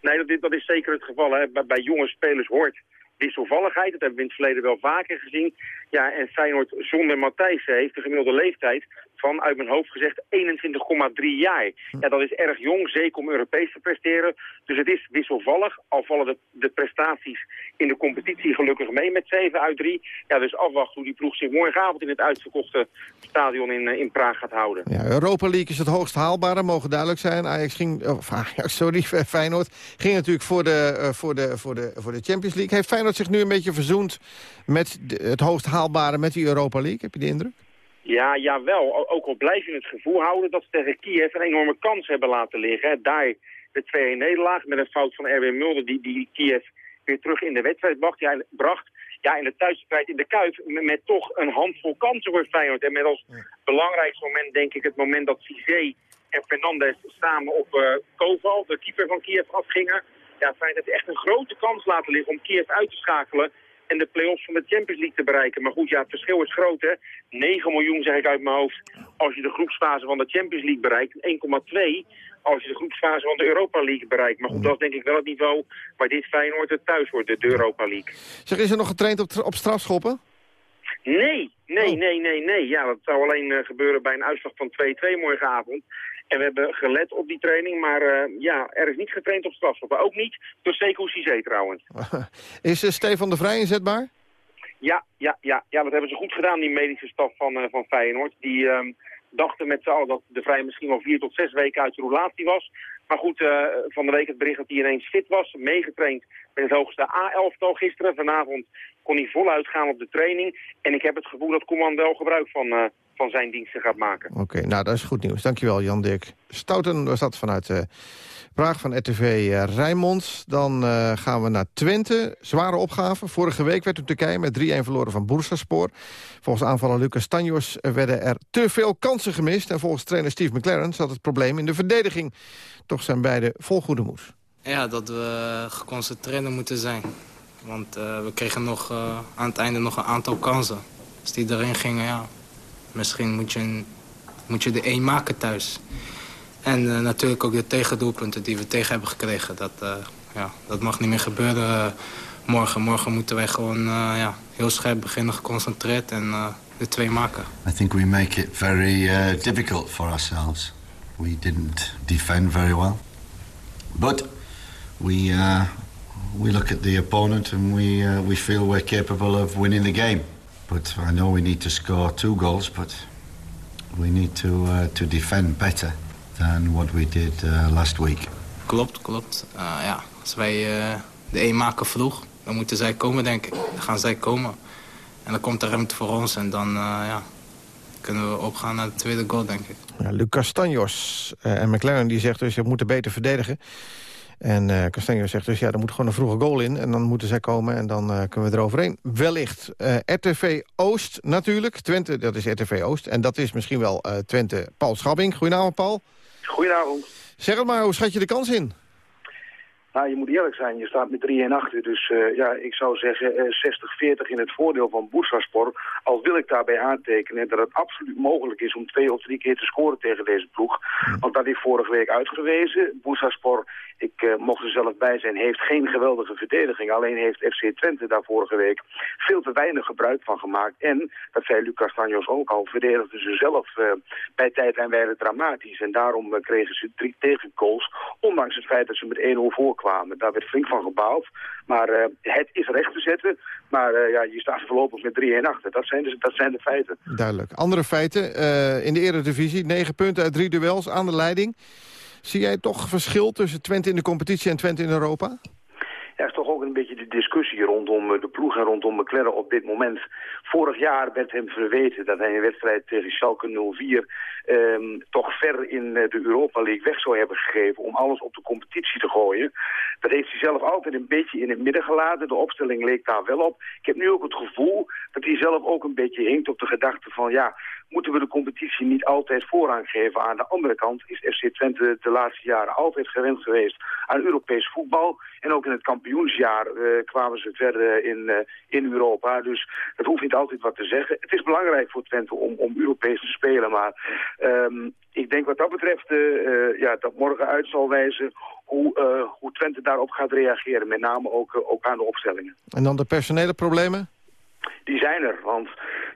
Nee, dat is, dat is zeker het geval. Hè. Bij, bij jonge spelers hoort wisselvalligheid. Dat hebben we in het verleden wel vaker gezien. Ja, en Feyenoord zonder Matthijs heeft de gemiddelde leeftijd van, uit mijn hoofd gezegd, 21,3 jaar. Ja, dat is erg jong, zeker om Europees te presteren. Dus het is wisselvallig, al vallen de, de prestaties in de competitie gelukkig mee met 7 uit 3. Ja, dus afwachten hoe die ploeg zich morgenavond in het uitverkochte stadion in, eh, in Praag gaat houden. Ja, Europa League is het hoogst haalbare, mogen duidelijk zijn. Ajax ging, of Ajax, sorry, Feyenoord ging natuurlijk voor de, eh, voor, de, voor, de, voor de Champions League. Heeft Feyenoord zich nu een beetje verzoend met het hoogst haalbare met die Europa League? Heb je de indruk? Ja, jawel. Ook al blijf je het gevoel houden dat ze tegen Kiev een enorme kans hebben laten liggen. Daar de 2-1 nederlaag met een fout van Erwin Mulder die, die Kiev weer terug in de wedstrijd bracht. Ja, bracht. Ja, in de thuisstrijd in de Kuip met, met toch een handvol kansen voor Feyenoord. En met als belangrijkste moment denk ik het moment dat Cizé en Fernandes samen op eh Koval, de keeper van Kiev, afgingen. Ja, Feyenoord heeft echt een grote kans laten liggen om Kiev uit te schakelen en de play-offs van de Champions League te bereiken. Maar goed, ja, het verschil is groot, hè. 9 miljoen, zeg ik uit mijn hoofd, als je de groepsfase van de Champions League bereikt. 1,2 als je de groepsfase van de Europa League bereikt. Maar goed, dat is denk ik wel het niveau waar dit Feyenoord het thuis wordt, de Europa League. Zeg, is er nog getraind op, op strafschoppen? Nee, nee, nee, nee, nee. Ja, dat zou alleen eh, gebeuren bij een uitslag van 2-2 morgenavond. En we hebben gelet op die training, maar eh, ja, er is niet getraind op strafschoppen. Ook niet door Sekou Cizé trouwens. Is eh, Stefan de Vrij inzetbaar? Ja, ja, ja, ja, dat hebben ze goed gedaan, die medische staf van, eh, van Feyenoord. Die ehm, dachten met z'n allen dat de Vrij misschien wel vier tot zes weken uit de roulatie was. Maar goed, eh, van de week het bericht dat hij ineens fit was, meegetraind met het hoogste A-elftal gisteren. Vanavond kon hij voluit gaan op de training. En ik heb het gevoel dat Koeman wel gebruik van, eh, van zijn diensten gaat maken. Oké, nou dat is goed nieuws. Dankjewel Jan-Dirk Stouten was dat vanuit eh, Praag van RTV Rijnmond. Dan gaan we naar Twente. Zware opgave. Vorige week werd in Turkije met 3-1 verloren van Bursaspor. Volgens aanvaller Lucas Tanjos werden er te veel kansen gemist. En volgens trainer Steve McLaren zat het probleem in de verdediging. Toch zijn beide vol goede moed. Ja, dat we geconcentreerd moeten zijn. Want eh, we kregen nog, eh, aan het einde nog een aantal kansen. Als die erin gingen, ja, misschien moet je, een- moet je er één maken thuis. En eh, natuurlijk ook de tegendoelpunten die we tegen hebben gekregen. Dat, eh, ja, dat mag niet meer gebeuren morgen. Morgen moeten wij gewoon eh, ja, heel scherp beginnen, geconcentreerd en eh, de twee maken. I think we make it very difficult for ourselves. We didn't defend very well, but we uh, we look at the opponent and we uh, we feel we're capable of winning the game. But I know we need to score two goals, but we need to uh, to defend better than what we did uh, last week. Klopt, klopt. Uh, ja, als wij uh, de één maken vroeg, dan moeten zij komen, denk ik. Dan gaan zij komen. En dan komt de ruimte voor ons en dan uh, ja, kunnen we opgaan naar de tweede goal, denk ik. Ja, Lucas Tanjos uh, en McLaren die zegt dus, we moeten beter verdedigen. En eh Castanjo zegt dus, ja, er moet gewoon een vroege goal in. En dan moeten zij komen en dan eh, kunnen we eroverheen. Wellicht. Eh, RTV Oost natuurlijk. Twente, dat is RTV Oost. En dat is misschien wel eh, Twente Paul Schabbing. Goedenavond, Paul. Goedenavond. Zeg het maar, hoe schat je de kans in? Nou, je moet eerlijk zijn, je staat met 3-1 achter. Dus eh, ja, ik zou zeggen eh 60-40 in het voordeel van Bursaspor. Al wil ik daarbij aantekenen dat het absoluut mogelijk is om twee of drie keer te scoren tegen deze ploeg. Want dat is vorige week uitgewezen. Bursaspor, ik eh, mocht er zelf bij zijn, heeft geen geweldige verdediging. Alleen heeft FC Twente daar vorige week veel te weinig gebruik van gemaakt. En, dat zei Lucas Tanjos ook al, verdedigden ze zelf eh, bij tijd en wijle dramatisch. En daarom eh, kregen ze drie tegengoals, ondanks het feit dat ze met 1-0 voorkwamen. Daar werd flink van gebaald. Maar eh, het is recht te zetten. Maar eh, ja, je staat voorlopig met 3-1 achter. Dat zijn, dus, dat zijn de feiten. Duidelijk. Andere feiten. eh, in de eredivisie, negen punten uit drie duels aan de leiding. Zie jij toch verschil tussen Twente in de competitie en Twente in Europa? Ja, is toch ook een beetje de discussie rondom eh, de ploeg en rondom McLaren op dit moment. Vorig jaar werd hem verweten dat hij een wedstrijd tegen Schalke 04 ehm, toch ver in eh, de Europa League weg zou hebben gegeven om alles op de competitie te gooien. Dat heeft hij zelf altijd een beetje in het midden gelaten. De opstelling leek daar wel op. Ik heb nu ook het gevoel dat hij zelf ook een beetje hinkt op de gedachte van ja, moeten we de competitie niet altijd voorrang geven. Aan de andere kant is FC Twente de laatste jaren altijd gewend geweest aan Europees voetbal. En ook in het kampioensjaar eh, kwamen ze verder in, eh, in Europa. Dus dat hoeft niet altijd wat te zeggen. Het is belangrijk voor Twente om, om Europees te spelen. Maar ehm, ik denk wat dat betreft eh, eh, ja, dat morgen uit zal wijzen hoe, eh, hoe Twente daarop gaat reageren. Met name ook, eh, ook aan de opstellingen. En dan de personele problemen? Die zijn er, want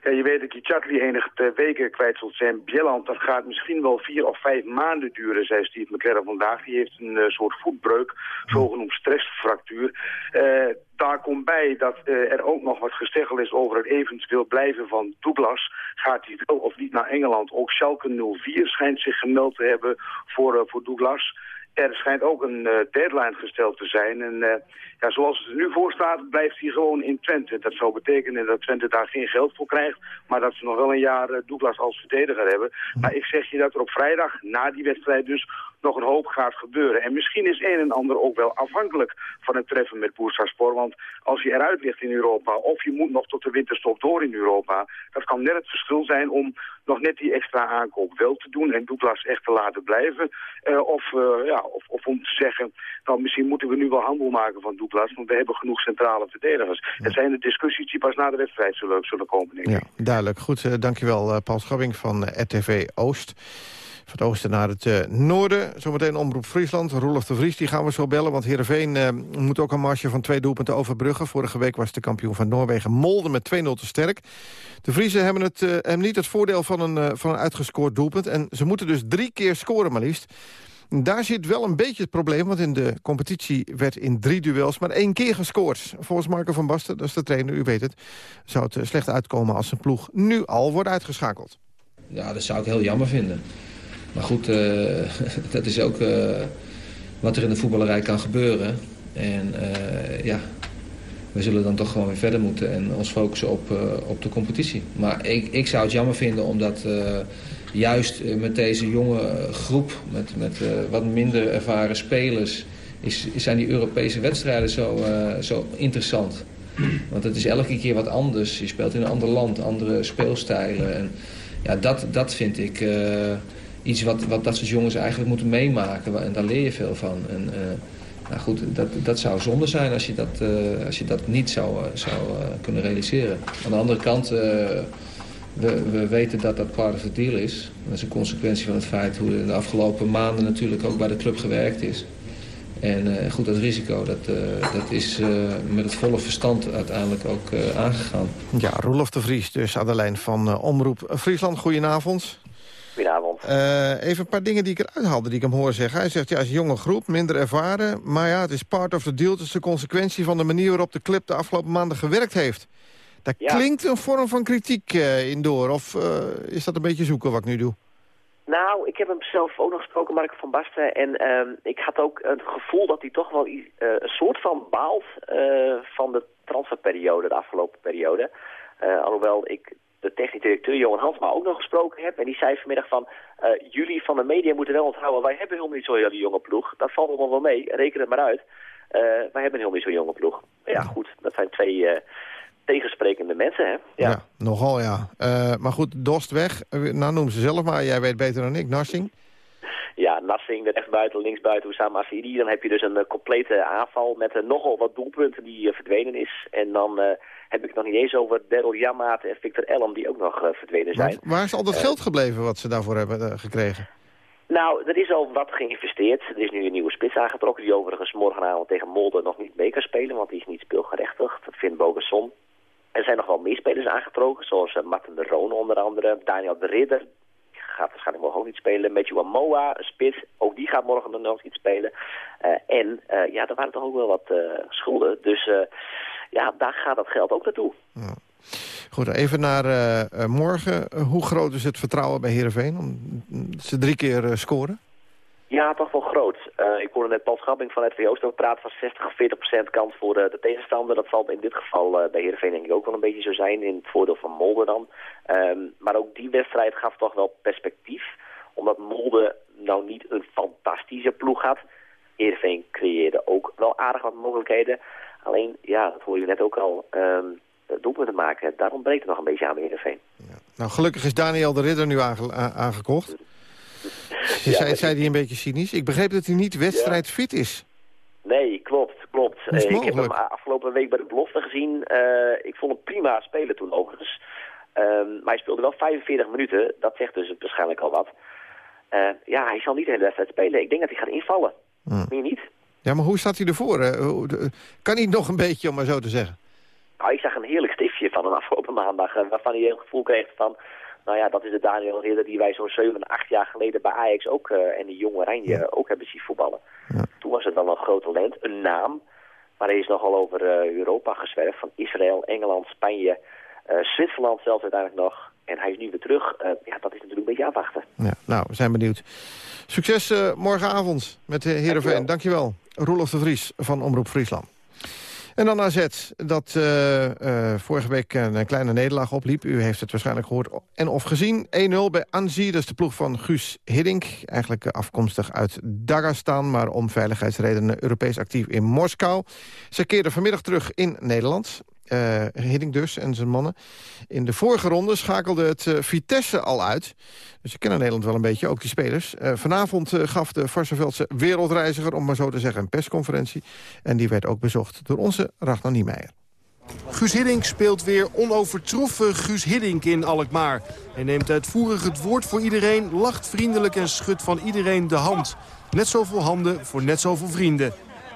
ja, je weet dat Kichatli enige eh, weken kwijt zult zijn. Bjelland, dat gaat misschien wel vier of vijf maanden duren, zei Steve McLaren vandaag. Die heeft een eh, soort voetbreuk, zogenoemd stressfractuur. Eh, daar komt bij dat eh, er ook nog wat gesteggel is over het eventueel blijven van Douglas. Gaat hij wel of niet naar Engeland? Ook Schalke 04 schijnt zich gemeld te hebben voor, voor Douglas. Er schijnt ook een eh, deadline gesteld te zijn. En eh, ja, zoals het er nu voor staat, blijft hij gewoon in Twente. Dat zou betekenen dat Twente daar geen geld voor krijgt. Maar dat ze nog wel een jaar eh, Douglas als verdediger hebben. Maar ik zeg je dat er op vrijdag, na die wedstrijd dus, nog een hoop gaat gebeuren. En misschien is een en ander ook wel afhankelijk van het treffen met Boersaspor. Want als je eruit ligt in Europa, of je moet nog tot de winterstop door in Europa... dat kan net het verschil zijn om nog net die extra aankoop wel te doen... en Douglas echt te laten blijven. Eh, of, eh, ja, of, of om te zeggen, nou, misschien moeten we nu wel handel maken van Douglas... want we hebben genoeg centrale verdedigers. Het zijn de discussies die pas na de wedstrijd zullen, zullen komen, denk ik. Ja, duidelijk. Goed, eh, dankjewel Paul Schabbing van RTV Oost. Van het oosten naar het eh, noorden. Zometeen Omroep Friesland. Roelof de Vries die gaan we zo bellen. Want Heerenveen eh, moet ook een marge van twee doelpunten overbruggen. Vorige week was de kampioen van Noorwegen Molde met 2-0 te sterk. De Vriezen hebben, het, eh, hebben niet het voordeel van een, van een uitgescoord doelpunt. En ze moeten dus drie keer scoren maar liefst. Daar zit wel een beetje het probleem, want in de competitie werd in drie duels maar één keer gescoord. Volgens Marco van Basten, dat is de trainer, u weet het, zou het slecht uitkomen als zijn ploeg nu al wordt uitgeschakeld. Ja, dat zou ik heel jammer vinden. Maar goed, eh, dat is ook eh, wat er in de voetballerij kan gebeuren. En eh, ja, we zullen dan toch gewoon weer verder moeten en ons focussen op, op de competitie. Maar ik, ik zou het jammer vinden omdat juist met deze jonge groep, met, met wat minder ervaren spelers, is, zijn die Europese wedstrijden zo, zo interessant. Want het is elke keer wat anders. Je speelt in een ander land, andere speelstijlen. En ja, dat, dat vind ik iets wat, wat dat soort jongens eigenlijk moeten meemaken. En daar leer je veel van. En, eh, nou goed, dat, dat zou zonde zijn als je dat, eh, als je dat niet zou, eh, zou kunnen realiseren. Aan de andere kant, we, we weten dat dat part of the deal is. Dat is een consequentie van het feit hoe er in de afgelopen maanden natuurlijk ook bij de club gewerkt is. En goed, dat risico, dat, dat is met het volle verstand uiteindelijk ook aangegaan. Ja, Roelof de Vries, dus aan de lijn van Omroep Friesland. Goedenavond. Eh, even een paar dingen die ik eruit haalde, die ik hem hoor zeggen. Hij zegt, ja, is een jonge groep, minder ervaren. Maar ja, het is part of the deal. Het is de consequentie van de manier waarop de club de afgelopen maanden gewerkt heeft. Daar klinkt een vorm van kritiek eh, in door. Of eh, is dat een beetje zoeken wat ik nu doe? Nou, ik heb hem zelf ook nog gesproken, Mark van Basten. En ehm, ik had ook het gevoel dat hij toch wel een soort van baalt van de transferperiode, de afgelopen periode. Alhoewel ik de technisch directeur Johan Hansma ook nog gesproken heb. En die zei vanmiddag van, eh, jullie van de media moeten wel onthouden, wij hebben helemaal niet zo'n hele jonge ploeg. Dat valt allemaal wel mee, reken het maar uit. Eh, wij hebben helemaal niet zo'n jonge ploeg. Ja, goed, dat zijn twee eh, tegensprekende mensen, hè. Ja. Nogal, ja. Maar goed, Dost weg. Nou, noem ze zelf maar. Jij weet beter dan ik. Narsing. Ja, Nassing, de rechtsbuiten, linksbuiten, Oussama Afidi. Dan heb je dus een eh, complete aanval met eh, nogal wat doelpunten die eh, verdwenen is. En dan heb ik het nog niet eens over Daryl Jammaat en Victor Elm die ook nog verdwenen zijn. Waar is al dat geld gebleven wat ze daarvoor hebben gekregen? Nou, er is al wat geïnvesteerd. Er is nu een nieuwe spits aangetrokken die overigens morgenavond tegen Molde nog niet mee kan spelen, want die is niet speelgerechtigd. Finn Bogerson. Er zijn nog wel meer spelers aangetrokken, zoals Martin de Roon onder andere, Daniel de Ridder. Gaat waarschijnlijk morgen ook niet spelen. Matthew Amoa, een spits, ook die gaat morgen nog niet spelen. Eh, en eh, ja, er waren toch ook wel wat eh, schulden. Dus ja, daar gaat dat geld ook naartoe. Goed, even naar morgen. Hoe groot is het vertrouwen bij Heerenveen om ze drie keer scoren? Ja, toch wel groot. Eh, ik hoorde net Paul Schapping van het Oost ook praten van 60 of 40 procent kans voor eh, de tegenstander. Dat zal in dit geval eh, bij Heerenveen denk ik ook wel een beetje zo zijn, in het voordeel van Molde dan. Ehm, maar ook die wedstrijd gaf toch wel perspectief, omdat Molde nou niet een fantastische ploeg had. Heerenveen creëerde ook wel aardig wat mogelijkheden. Alleen, ja, dat hoor je net ook al, ehm doelpunten maken, daar ontbreekt het nog een beetje aan bij Heerenveen. Nou, gelukkig is Daniel de Ridder nu aange- a- aangekocht. Je zei, zei hij een beetje cynisch. Ik begreep dat hij niet wedstrijdfit is. Nee, klopt, klopt. Eh, ik heb hem afgelopen week bij de belofte gezien. Eh, ik vond hem prima spelen toen overigens. Ehm, maar hij speelde wel 45 minuten. Dat zegt dus waarschijnlijk al wat. Eh, ja, hij zal niet de hele wedstrijd spelen. Ik denk dat hij gaat invallen. Hm. Meer niet? Ja, maar hoe staat hij ervoor? Kan hij nog een beetje, om maar zo te zeggen? Nou, ik zag een heerlijk stiftje van hem afgelopen maandag. waarvan hij een gevoel kreeg van... Nou ja, dat is de Daniel Ridder die wij zo'n 7, 8 jaar geleden bij Ajax ook... eh, en die jonge Oranje ook hebben zien voetballen. Toen was het wel een groot talent, een naam. Maar hij is nogal over eh, Europa gezwerfd. Van Israël, Engeland, Spanje, eh, Zwitserland zelfs uiteindelijk nog. En hij is nu weer terug. Ja, dat is natuurlijk een beetje afwachten. Ja, nou, we zijn benieuwd. Succes morgenavond met de Heerenveen. Dankjewel. Roelof de Vries van Omroep Friesland. En dan AZ, dat eh, eh, vorige week een kleine nederlaag opliep. U heeft het waarschijnlijk gehoord en of gezien. 1-0 bij Anzi, dat is de ploeg van Guus Hiddink. Eigenlijk eh, afkomstig uit Dagestan, maar om veiligheidsredenen Europees actief in Moskou. Ze keerden vanmiddag terug in Nederland. Eh Hiddink dus en zijn mannen. In de vorige ronde schakelde het eh, Vitesse al uit. Dus ze kennen Nederland wel een beetje, ook die spelers. Eh, vanavond gaf de Varsenveldse wereldreiziger, om maar zo te zeggen, een persconferentie. En die werd ook bezocht door onze Ragnar Niemeyer. Guus Hiddink speelt weer onovertroffen Guus Hiddink in Alkmaar. Hij neemt uitvoerig het woord voor iedereen, lacht vriendelijk en schudt van iedereen de hand. Net zoveel handen voor net zoveel vrienden.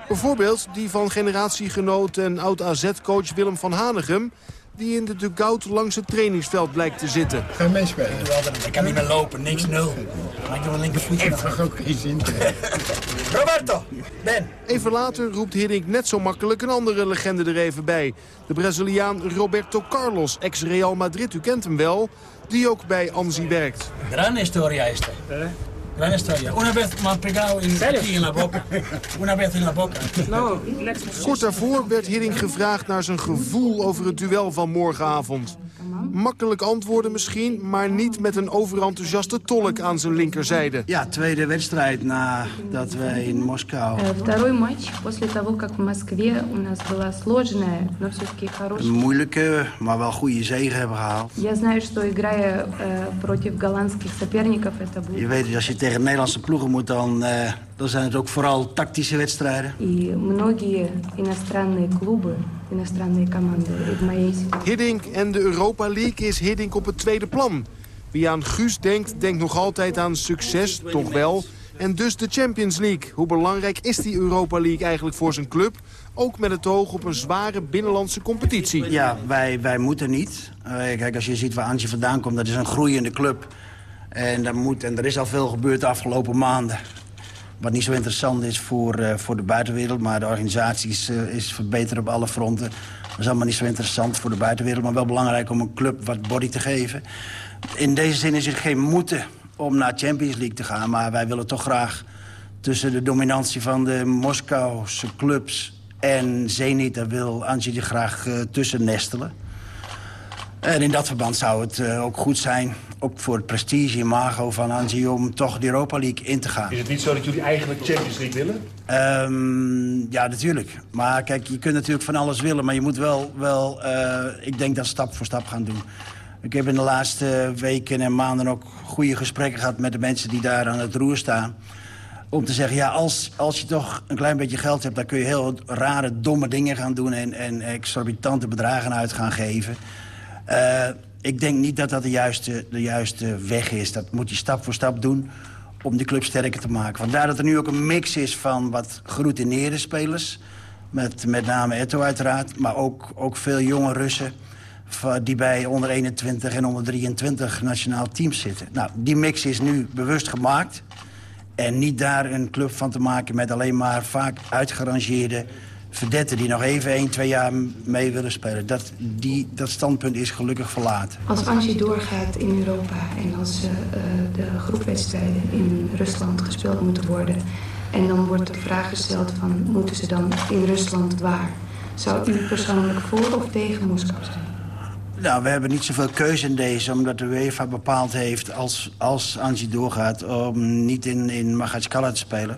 Bijvoorbeeld die van generatiegenoot en oud-AZ-coach Willem van Hanegem... die in de dugout langs het trainingsveld blijkt te zitten. Ga je meespelen? Ik kan niet meer lopen, niks nul. Maar ik doe een linkervoetje. Heeft ook geen zin Roberto, Ben. Even later roept Hiddink net zo makkelijk een andere legende er even bij. De Braziliaan Roberto Carlos, ex-Real Madrid, u kent hem wel... die ook bij Anzi werkt. Gran historia esta Gran historia. Una vez me han pegado in, aquí en la boca. Una vez en la boca. No, Kort daarvoor werd Hiddink gevraagd naar zijn gevoel over het duel van morgenavond. Makkelijk antwoorden misschien, maar niet met een overenthousiaste tolk aan zijn linkerzijde. Ja, tweede wedstrijd nadat wij in Moskou Э, Второй матч после того, как в Москве у нас была сложная, но все-таки een хорошая. moeilijke, maar wel goede zege hebben gehaald. Я знаю, что играя э, против голландских соперников, это Je будет weet, dus als je tegen Nederlandse ploegen moet, dan, eh, dan zijn het ook vooral tactische wedstrijden. Hiddink en de Europa League is Hiddink op het tweede plan. Wie aan Guus denkt, denkt nog altijd aan succes, toch wel. En dus de Champions League. Hoe belangrijk is die Europa League eigenlijk voor zijn club? Ook met het oog op een zware binnenlandse competitie. Ja, wij, wij moeten niet. Eh, kijk, als je ziet waar Antje vandaan komt, dat is een groeiende club en, dat moet, en er is al veel gebeurd de afgelopen maanden. Wat niet zo interessant is voor, eh, voor de buitenwereld. Maar de organisatie is, eh, is verbeterd op alle fronten. Dat is allemaal niet zo interessant voor de buitenwereld. Maar wel belangrijk om een club wat body te geven. In deze zin is het geen moeten om naar Champions League te gaan. Maar wij willen toch graag tussen de dominantie van de Moskouse clubs en Zenit... daar wil Angie graag eh, tussen nestelen. En in dat verband zou het ook goed zijn, ook voor het prestige imago van Anzi... om toch de Europa League in te gaan. Is het niet zo dat jullie eigenlijk Champions League willen? Ehm, ja, natuurlijk. Maar kijk, je kunt natuurlijk van alles willen... maar je moet wel, wel eh, ik denk dat stap voor stap gaan doen. Ik heb in de laatste weken en maanden ook goede gesprekken gehad... met de mensen die daar aan het roer staan. Om te zeggen, ja, als, als je toch een klein beetje geld hebt... dan kun je heel rare, domme dingen gaan doen... en, en exorbitante bedragen uit gaan geven. Eh, ik denk niet dat dat de juiste, de juiste weg is. Dat moet je stap voor stap doen om die club sterker te maken. Vandaar dat er nu ook een mix is van wat geroutineerde spelers... met met name Eto uiteraard, maar ook, ook veel jonge Russen... die bij onder 21 en onder 23 nationaal teams zitten. Nou, die mix is nu bewust gemaakt... En niet daar een club van te maken met alleen maar vaak uitgerangeerde verdetten... die nog even 1, 2 jaar mee willen spelen. Dat, die, dat standpunt is gelukkig verlaten. Als Angie doorgaat in Europa en als eh, eh, de groepwedstrijden in Rusland gespeeld moeten worden... en dan wordt de vraag gesteld van moeten ze dan in Rusland waar? Zou u persoonlijk voor of tegen Moskou zijn? Nou, we hebben niet zoveel keuze in deze, omdat de UEFA bepaald heeft... als, als Angie doorgaat, om niet in, in Magachkala te spelen.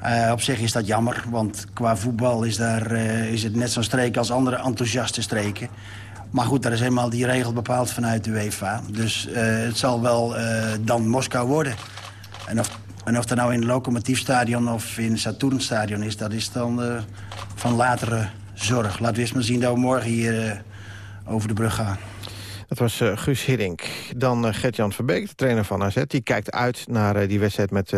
Eh, op zich is dat jammer, want qua voetbal is, daar, eh, is het net zo'n streek als andere enthousiaste streken. Maar goed, daar is helemaal die regel bepaald vanuit de UEFA. Dus eh, het zal wel dan Moskou worden. En of, en of dat nou in het locomotiefstadion of in het Saturnstadion is... dat is dan van latere zorg. Laten we eens maar zien dat we morgen hier over de brug gaan. Dat was eh, Guus Hiddink. Dan eh, Gert-Jan Verbeek, de trainer van AZ. Die kijkt uit naar eh, die wedstrijd met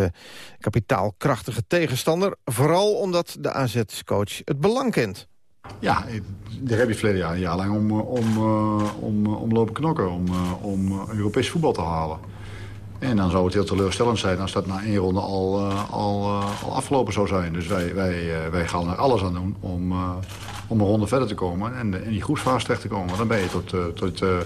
kapitaalkrachtige tegenstander. Vooral omdat de AZ-coach het belang kent. Ja, daar heb je verleden jaar een jaar lang om, om, om, om lopen knokken. Om, om Europees voetbal te halen. En dan zou het heel teleurstellend zijn als dat na één ronde al, eh, al, eh, al afgelopen zou zijn. Dus wij, wij, eh, wij gaan er alles aan doen om, om een ronde verder te komen. En in die groepsfase terecht te komen. Dan ben je tot, tot eh,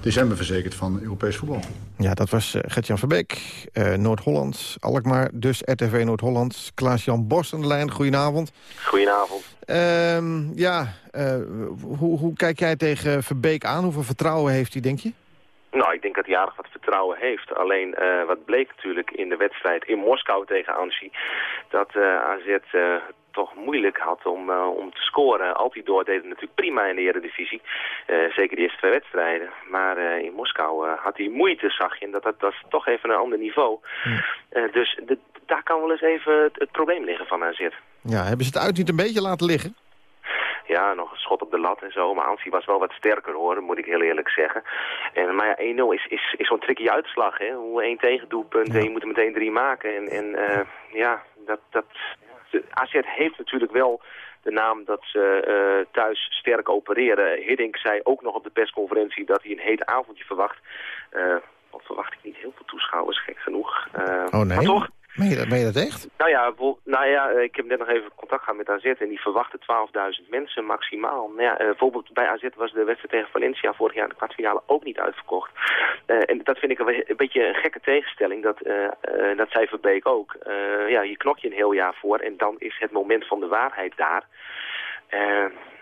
december verzekerd van Europees voetbal. Ja, dat was Gert-Jan Verbeek, eh, Noord-Holland, Alkmaar, dus RTV Noord-Holland. Klaas-Jan Bos aan de lijn, goedenavond. Goedenavond. Ehm, ja, eh, hoe, hoe kijk jij tegen Verbeek aan? Hoeveel vertrouwen heeft hij, denk je? Nou, ik denk dat hij aardig wat vertrouwen heeft. Alleen eh, wat bleek natuurlijk in de wedstrijd in Moskou tegen Ansi... dat eh, AZ eh, toch moeilijk had om, om te scoren. Altidoor deed het natuurlijk prima in de Eredivisie. Zeker de eerste twee wedstrijden. Maar in Moskou had hij moeite, zag je. En dat, dat, dat is toch even een ander niveau. Dus de- daar kan wel eens even het, het probleem liggen van AZ. Ja, hebben ze het uit niet een beetje laten liggen? Ja, nog een schot op de lat en zo. Maar Ansi was wel wat sterker hoor, moet ik heel eerlijk zeggen. En, maar ja, 1-0 is, is, is zo'n tricky uitslag. Hè? Hoe één tegendoelpunt en je moet er meteen drie maken. En, en eh, ja, dat, dat, de AZ heeft natuurlijk wel de naam dat ze eh, thuis sterk opereren. Hiddink zei ook nog op de persconferentie dat hij een heet avondje verwacht. Wat verwacht ik niet heel veel toeschouwers, gek genoeg. Oh nee? Maar toch, Meen je dat, je dat echt? nou ja, nou ja, eh, ik heb net nog even contact gehad met AZ en die verwachten 12.000 mensen maximaal. Nou ja, eh, bijvoorbeeld bij AZ was de wedstrijd tegen Valencia vorig jaar in de kwartfinale ook niet uitverkocht. Eh, en dat vind ik een, beetje een gekke tegenstelling, dat, eh, dat zei Verbeek ook. Ja, hier knok je een heel jaar voor en dan is het moment van de waarheid daar. Eh,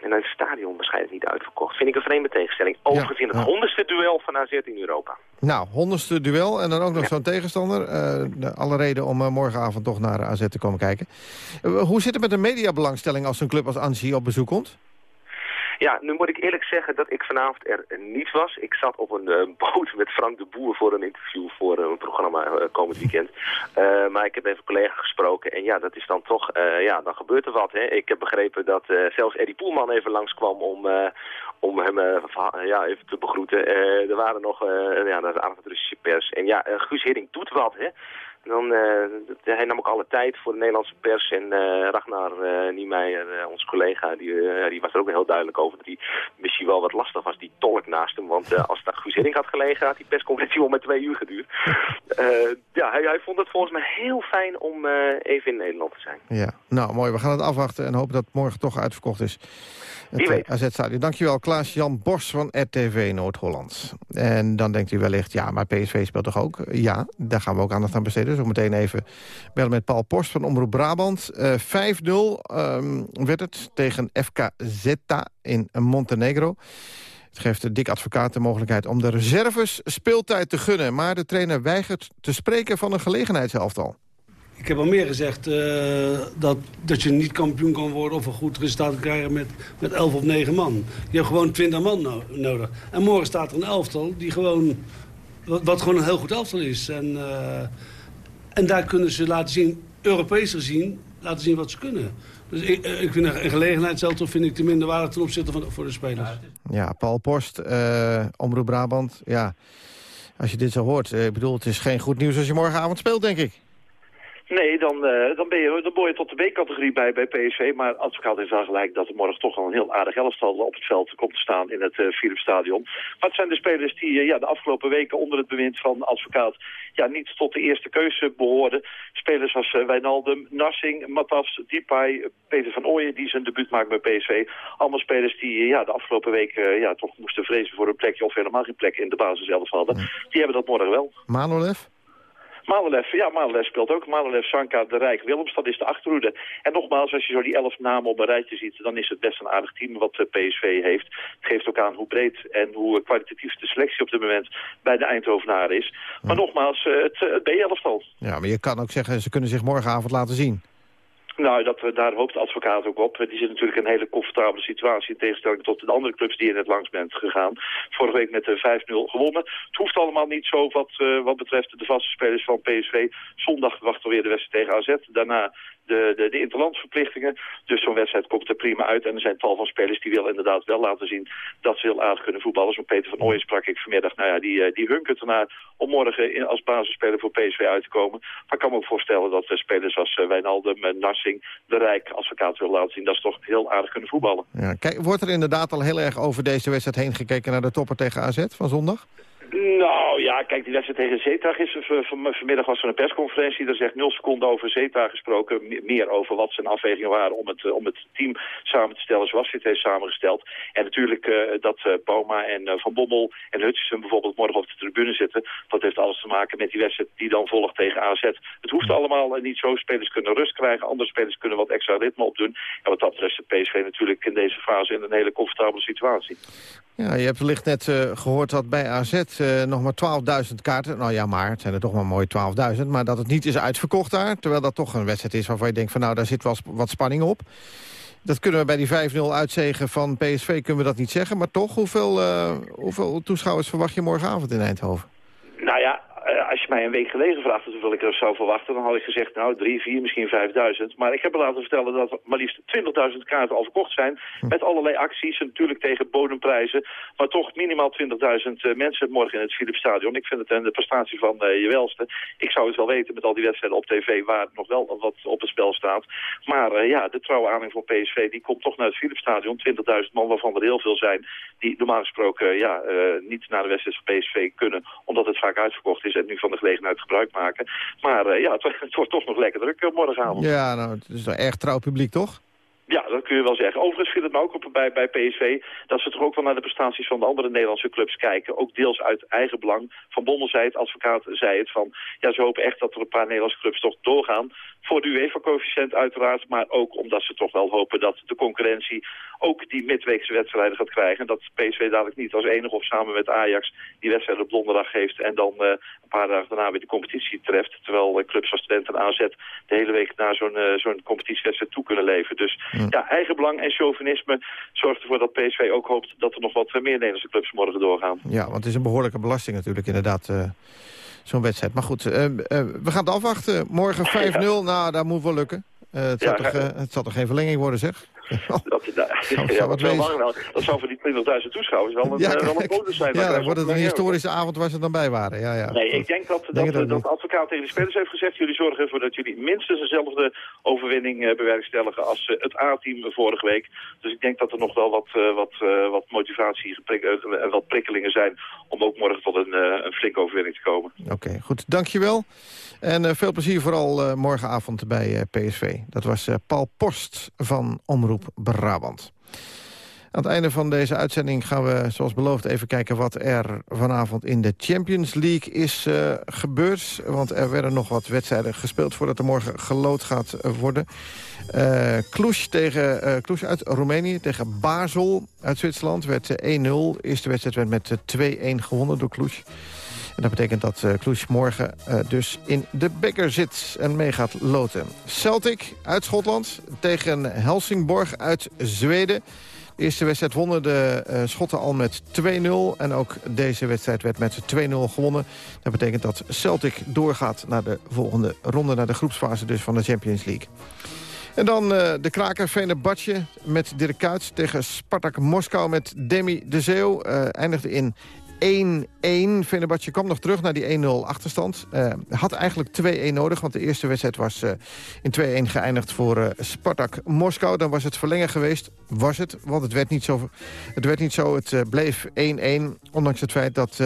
en het stadion waarschijnlijk niet uitverkocht. Vind ik een vreemde tegenstelling. Overigens in het ja. honderdste duel van AZ in Europa. Nou, honderdste duel en dan ook nog zo'n tegenstander. Eh, alle reden om eh, morgenavond toch naar AZ te komen kijken. Hoe zit het met de mediabelangstelling als een club als Ansi op bezoek komt? Ja, nu moet ik eerlijk zeggen dat ik vanavond er niet was. Ik zat op een eh, boot met Frank de Boer voor een interview voor eh, een programma eh, komend weekend. Maar ik heb even een collega gesproken en ja, dat is dan toch, ja, dan gebeurt er wat. Hè. Ik heb begrepen dat zelfs Eddie Poelman even langskwam om, om hem ja, even te begroeten. Er waren nog, ja, dat is wat Russische pers. En ja, Guus Hiddink doet wat, hè. En Dan, eh, hij nam ook alle tijd voor de Nederlandse pers. En eh, Ragnar eh Niemeyer, onze collega, die, die was er ook heel duidelijk over. Dat hij misschien wel wat lastig was, die tolk naast hem. Want als daar Guus Hiddink had gelegen, had die persconferentie wel met twee uur geduurd. Ja, hij, hij vond het volgens mij heel fijn om even in Nederland te zijn. Ja, nou mooi. We gaan het afwachten en hopen dat het morgen toch uitverkocht is. Weet. AZ-stadion. Dankjewel, Klaas-Jan Bos van RTV Noord-Holland. En dan denkt u wellicht, ja, maar PSV speelt toch ook? Ja, daar gaan we ook aandacht aan besteden. Zo meteen even bellen met Paul Post van Omroep Brabant. Eh 5-0 ehm, werd het tegen FK Zeta in Montenegro. Het geeft Dick Advocaat de mogelijkheid om de reserves speeltijd te gunnen. Maar de trainer weigert te spreken van een gelegenheidselftal. Ik heb al meer gezegd eh, dat, dat je niet kampioen kan worden... of een goed resultaat krijgen met, met 11 of 9 man. Je hebt gewoon 20 man no- nodig. En morgen staat er een elftal die gewoon, wat, wat gewoon een heel goed elftal is. En, eh, en daar kunnen ze laten zien, Europees gezien, laten zien wat ze kunnen. Dus ik, eh, ik vind een een gelegenheidselftal vind ik te minder waardig ten opzichte van voor de spelers. Ja, Paul Post, eh Omroep Brabant. Ja, als je dit zo hoort, eh, ik bedoel, het is geen goed nieuws als je morgenavond speelt, denk ik. Nee, dan, eh, dan, ben je, dan je tot de B-categorie bij, bij PSV. Maar advocaat heeft wel gelijk dat er morgen toch al een heel aardig elftal op het veld komt te staan in het uh, Philipsstadion. Maar het zijn de spelers die eh, ja, de afgelopen weken onder het bewind van advocaat ja, niet tot de eerste keuze behoorden. Spelers als uh, Wijnaldum, Nassing, Matas, Depay, Peter van Ooyen die zijn debuut maakt bij PSV. Allemaal spelers die ja, de afgelopen weken ja, toch moesten vrezen voor een plekje of helemaal geen plek in de basis zelf hadden. Die hebben dat morgen wel. Manolev? Manolev, ja, Manolev speelt ook. Manolev, Sanka, De Rijk, Willems, dat is de achterhoede. En nogmaals, als je zo die elf namen op een rijtje ziet... dan is het best een aardig team wat eh, PSV heeft. Het geeft ook aan hoe breed en hoe kwalitatief de selectie op dit moment... bij de Eindhovenaren is. Maar nogmaals, eh, het, het B-elftal. Ja, maar je kan ook zeggen, ze kunnen zich morgenavond laten zien. Nou, dat, eh, daar hoopt de advocaat ook op. Die zit natuurlijk in een hele comfortabele situatie... in tegenstelling tot de andere clubs die je net langs bent gegaan. Vorige week met de 5-0 gewonnen. Het hoeft allemaal niet zo wat, eh, wat betreft de vaste spelers van PSV. Zondag wachten we weer de wedstrijd tegen AZ. Daarna de, de, de interlandverplichtingen. Dus zo'n wedstrijd komt er prima uit. En er zijn tal van spelers die willen inderdaad wel laten zien... dat ze heel aardig kunnen voetballen. Zo'n Peter van Ooyen sprak ik vanmiddag. Nou ja, die, eh, die hunkert ernaar om morgen in, als basisspeler voor PSV uit te komen. Maar ik kan me ook voorstellen dat spelers als Wijnaldum, eh, De Rijk... advocaat willen laten zien dat ze toch heel aardig kunnen voetballen. Ja, kijk, wordt er inderdaad al heel erg over deze wedstrijd heen gekeken... naar de topper tegen AZ van zondag? Nou ja, kijk, die wedstrijd tegen Zeta gisteren, van, vanmiddag was er een persconferentie. Er zegt nul seconden over Zeta gesproken. me- Meer over wat zijn afwegingen waren om het, eh, om het team samen te stellen zoals het heeft samengesteld. En natuurlijk eh, dat eh Boma en Van Bommel en Hutchinson bijvoorbeeld morgen op de tribune zitten. Dat heeft alles te maken met die wedstrijd die dan volgt tegen AZ. Het hoeft allemaal niet zo. Spelers kunnen rust krijgen. Andere spelers kunnen wat extra ritme opdoen. En wat dat betreft zit PSV natuurlijk in deze fase in een hele comfortabele situatie. Ja, je hebt wellicht net eh, gehoord dat bij AZ eh, nog maar 12.000 kaarten... nou ja, maar het zijn er toch maar mooi 12.000... maar dat het niet is uitverkocht daar. Terwijl dat toch een wedstrijd is waarvan je denkt van... nou, daar zit wel wat spanning op. Dat kunnen we bij die 5-0 uitzegen van PSV kunnen we dat niet zeggen. Maar toch, hoeveel, eh, hoeveel toeschouwers verwacht je morgenavond in Eindhoven? Nou ja, eh, als je mij een week geleden gevraagd had hoeveel ik er zou verwachten... dan had ik gezegd, nou, drie, vier, misschien 5000. Maar ik heb me laten vertellen dat er maar liefst 20.000 kaarten al verkocht zijn... met allerlei acties, natuurlijk tegen bodemprijzen... maar toch minimaal 20.000 eh, mensen morgen in het Philipsstadion. Ik vind het een prestatie van eh, je welste. Ik zou het wel weten met al die wedstrijden op tv... waar nog wel wat op het spel staat. Maar eh, ja, de trouwe aanhang van PSV die komt toch naar het Philipsstadion. 20.000 man, waarvan er heel veel zijn... die normaal gesproken ja, niet naar de wedstrijd van PSV kunnen... omdat het vaak uitverkocht is en nu van de gelegenheid gebruik maken. Maar eh, ja, het, het wordt toch nog lekker druk eh, morgenavond. Ja, nou, het is wel erg trouw publiek, toch? Ja, dat kun je wel zeggen. Overigens viel het me ook op bij, bij PSV dat ze toch ook wel naar de prestaties van de andere Nederlandse clubs kijken. Ook deels uit eigen belang. Van Bommel zei het, advocaat zei het van, ja, ze hopen echt dat er een paar Nederlandse clubs toch doorgaan. Voor de UEFA-coëfficiënt uiteraard, maar ook omdat ze toch wel hopen dat de concurrentie ook die midweekse wedstrijden gaat krijgen. En dat PSV dadelijk niet als enige of samen met Ajax die wedstrijd op donderdag geeft en dan eh, een paar dagen daarna weer de competitie treft. Terwijl eh, clubs als Twente en AZ de hele week naar zo'n eh, zo'n competitiewedstrijd toe kunnen leven. Dus ja, eigenbelang en chauvinisme zorgt ervoor dat PSV ook hoopt dat er nog wat meer Nederlandse clubs morgen doorgaan. Ja, want het is een behoorlijke belasting natuurlijk inderdaad, zo'n wedstrijd. Maar goed, we gaan het afwachten. Morgen 5-0, nou, dat moet wel lukken. Het, zal toch, het zal toch geen verlenging worden, zeg? Dat, dat, Zou- ja, dat voor die 20.000 toeschouwers wel een, Ja, eh, wel een bonus zijn. Ja, dan wordt het een historische avond waar ze dan bij waren. Ja, ja. Nee, ik denk dat, dat, Denk dat de advocaat tegen de spelers heeft gezegd... jullie zorgen ervoor dat jullie minstens dezelfde overwinning eh, bewerkstelligen... als eh, het A-team vorige week. Dus ik denk dat er nog wel wat, wat, wat motivatie en wat prikkelingen zijn... om ook morgen tot een, een flinke overwinning te komen. Oké, goed. Dankjewel. En veel plezier vooral morgenavond bij PSV. Dat was Paul Post van Omroep Brabant. Aan het einde van deze uitzending gaan we, zoals beloofd, even kijken... wat er vanavond in de Champions League is uh, gebeurd. Want er werden nog wat wedstrijden gespeeld voordat er morgen gelood gaat worden. Uh, tegen, uh, uit Roemenië tegen Basel uit Zwitserland werd 1-0. Eerste wedstrijd werd met 2-1 gewonnen door Cluj. En dat betekent dat uh, Cluj morgen uh, dus in de beker zit en mee gaat loten. Celtic uit Schotland tegen Helsingborg uit Zweden. De eerste wedstrijd wonnen de uh, Schotten al met 2-0. En ook deze wedstrijd werd met 2-0 gewonnen. Dat betekent dat Celtic doorgaat naar de volgende ronde... naar de groepsfase dus van de Champions League. En dan de kraker Venebatje met Dirk Kuyt tegen Spartak Moskou met Demi de Zeeuw. Eindigde in 1-1. Fenerbahce kwam nog terug naar die 1-0 achterstand. Uh, had eigenlijk 2-1 nodig, want de eerste wedstrijd was uh, in 2-1 geëindigd voor uh, Spartak Moskou. Dan was het verlengen geweest, was het, want het werd niet zo. Het, werd niet zo, het bleef 1-1, ondanks het feit dat,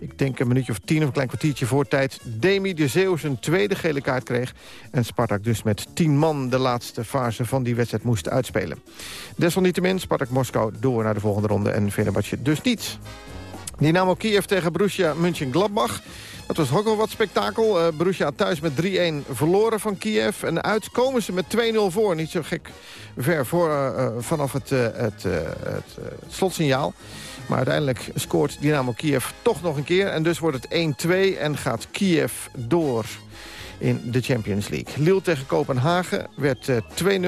ik denk een minuutje of tien of een klein kwartiertje voor tijd... Demi de Zeeuw zijn tweede gele kaart kreeg. En Spartak dus met 10 man de laatste fase van die wedstrijd moest uitspelen. Desalniettemin, Spartak Moskou door naar de volgende ronde en Fenerbahce dus niet. Dynamo Kiev tegen Borussia Mönchengladbach. Dat was ook wel wat spektakel. Uh, Borussia thuis met 3-1 verloren van Kiev. En uit komen ze met 2-0 voor. Niet zo gek ver voor, uh, vanaf het, het, het slotsignaal. Maar uiteindelijk scoort Dynamo Kiev toch nog een keer. En dus wordt het 1-2 en gaat Kiev door in de Champions League. Lille tegen Kopenhagen werd 2-0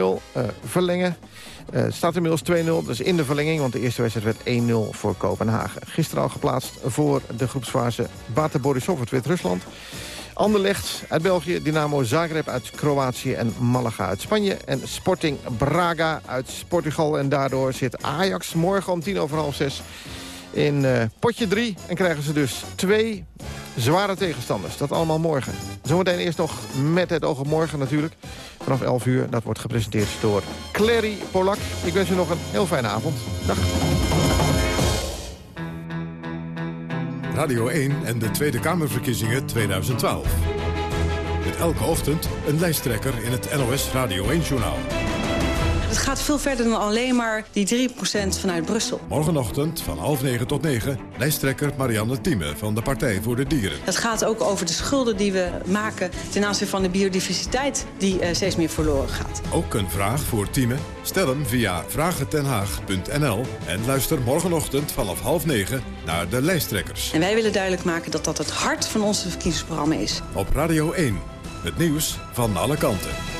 verlengen. Uh, staat inmiddels 2-0, dus in de verlenging, want de eerste wedstrijd werd 1-0 voor Kopenhagen. Gisteren al geplaatst voor de groepsfase Bate Borisov uit Wit-Rusland. Anderlecht uit België, Dynamo Zagreb uit Kroatië en Malaga uit Spanje. En Sporting Braga uit Portugal. En daardoor zit Ajax morgen om tien over half zes in uh, potje 3. En krijgen ze dus twee zware tegenstanders. Dat allemaal morgen. Zometeen eerst nog met het oog op morgen natuurlijk. Vanaf 11 uur. Dat wordt gepresenteerd door Clary Polak. Ik wens u nog een heel fijne avond. Dag. Radio 1 en de Tweede Kamerverkiezingen 2012. Met elke ochtend een lijsttrekker in het NOS Radio 1-journaal. Het gaat veel verder dan alleen maar die 3% vanuit Brussel. Morgenochtend van half negen tot negen, lijsttrekker Marianne Thieme van de Partij voor de Dieren. Het gaat ook over de schulden die we maken ten aanzien van de biodiversiteit die uh, steeds meer verloren gaat. Ook een vraag voor Thieme? Stel hem via vragentenhaag.nl en luister morgenochtend vanaf half negen naar de lijsttrekkers. En wij willen duidelijk maken dat dat het hart van onze verkiezingsprogramma is. Op Radio 1, het nieuws van alle kanten.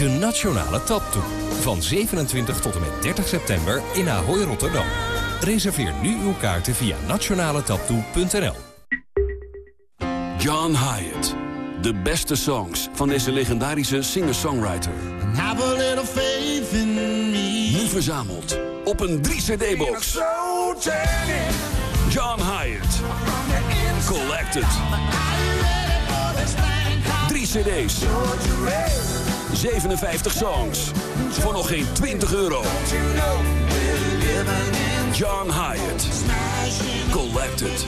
De Nationale Taptoe. Van 27 tot en met 30 september in Ahoy Rotterdam. Reserveer nu uw kaarten via nationaletaptoe.nl. John Hyatt. De beste songs van deze legendarische singer-songwriter. Nu verzameld op een 3-cd-box. John Hyatt. Collected. 3 cd's. 57 songs. Voor nog geen 20 euro. John Hyatt. Collected.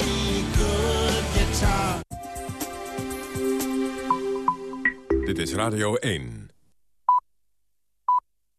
Dit is Radio 1.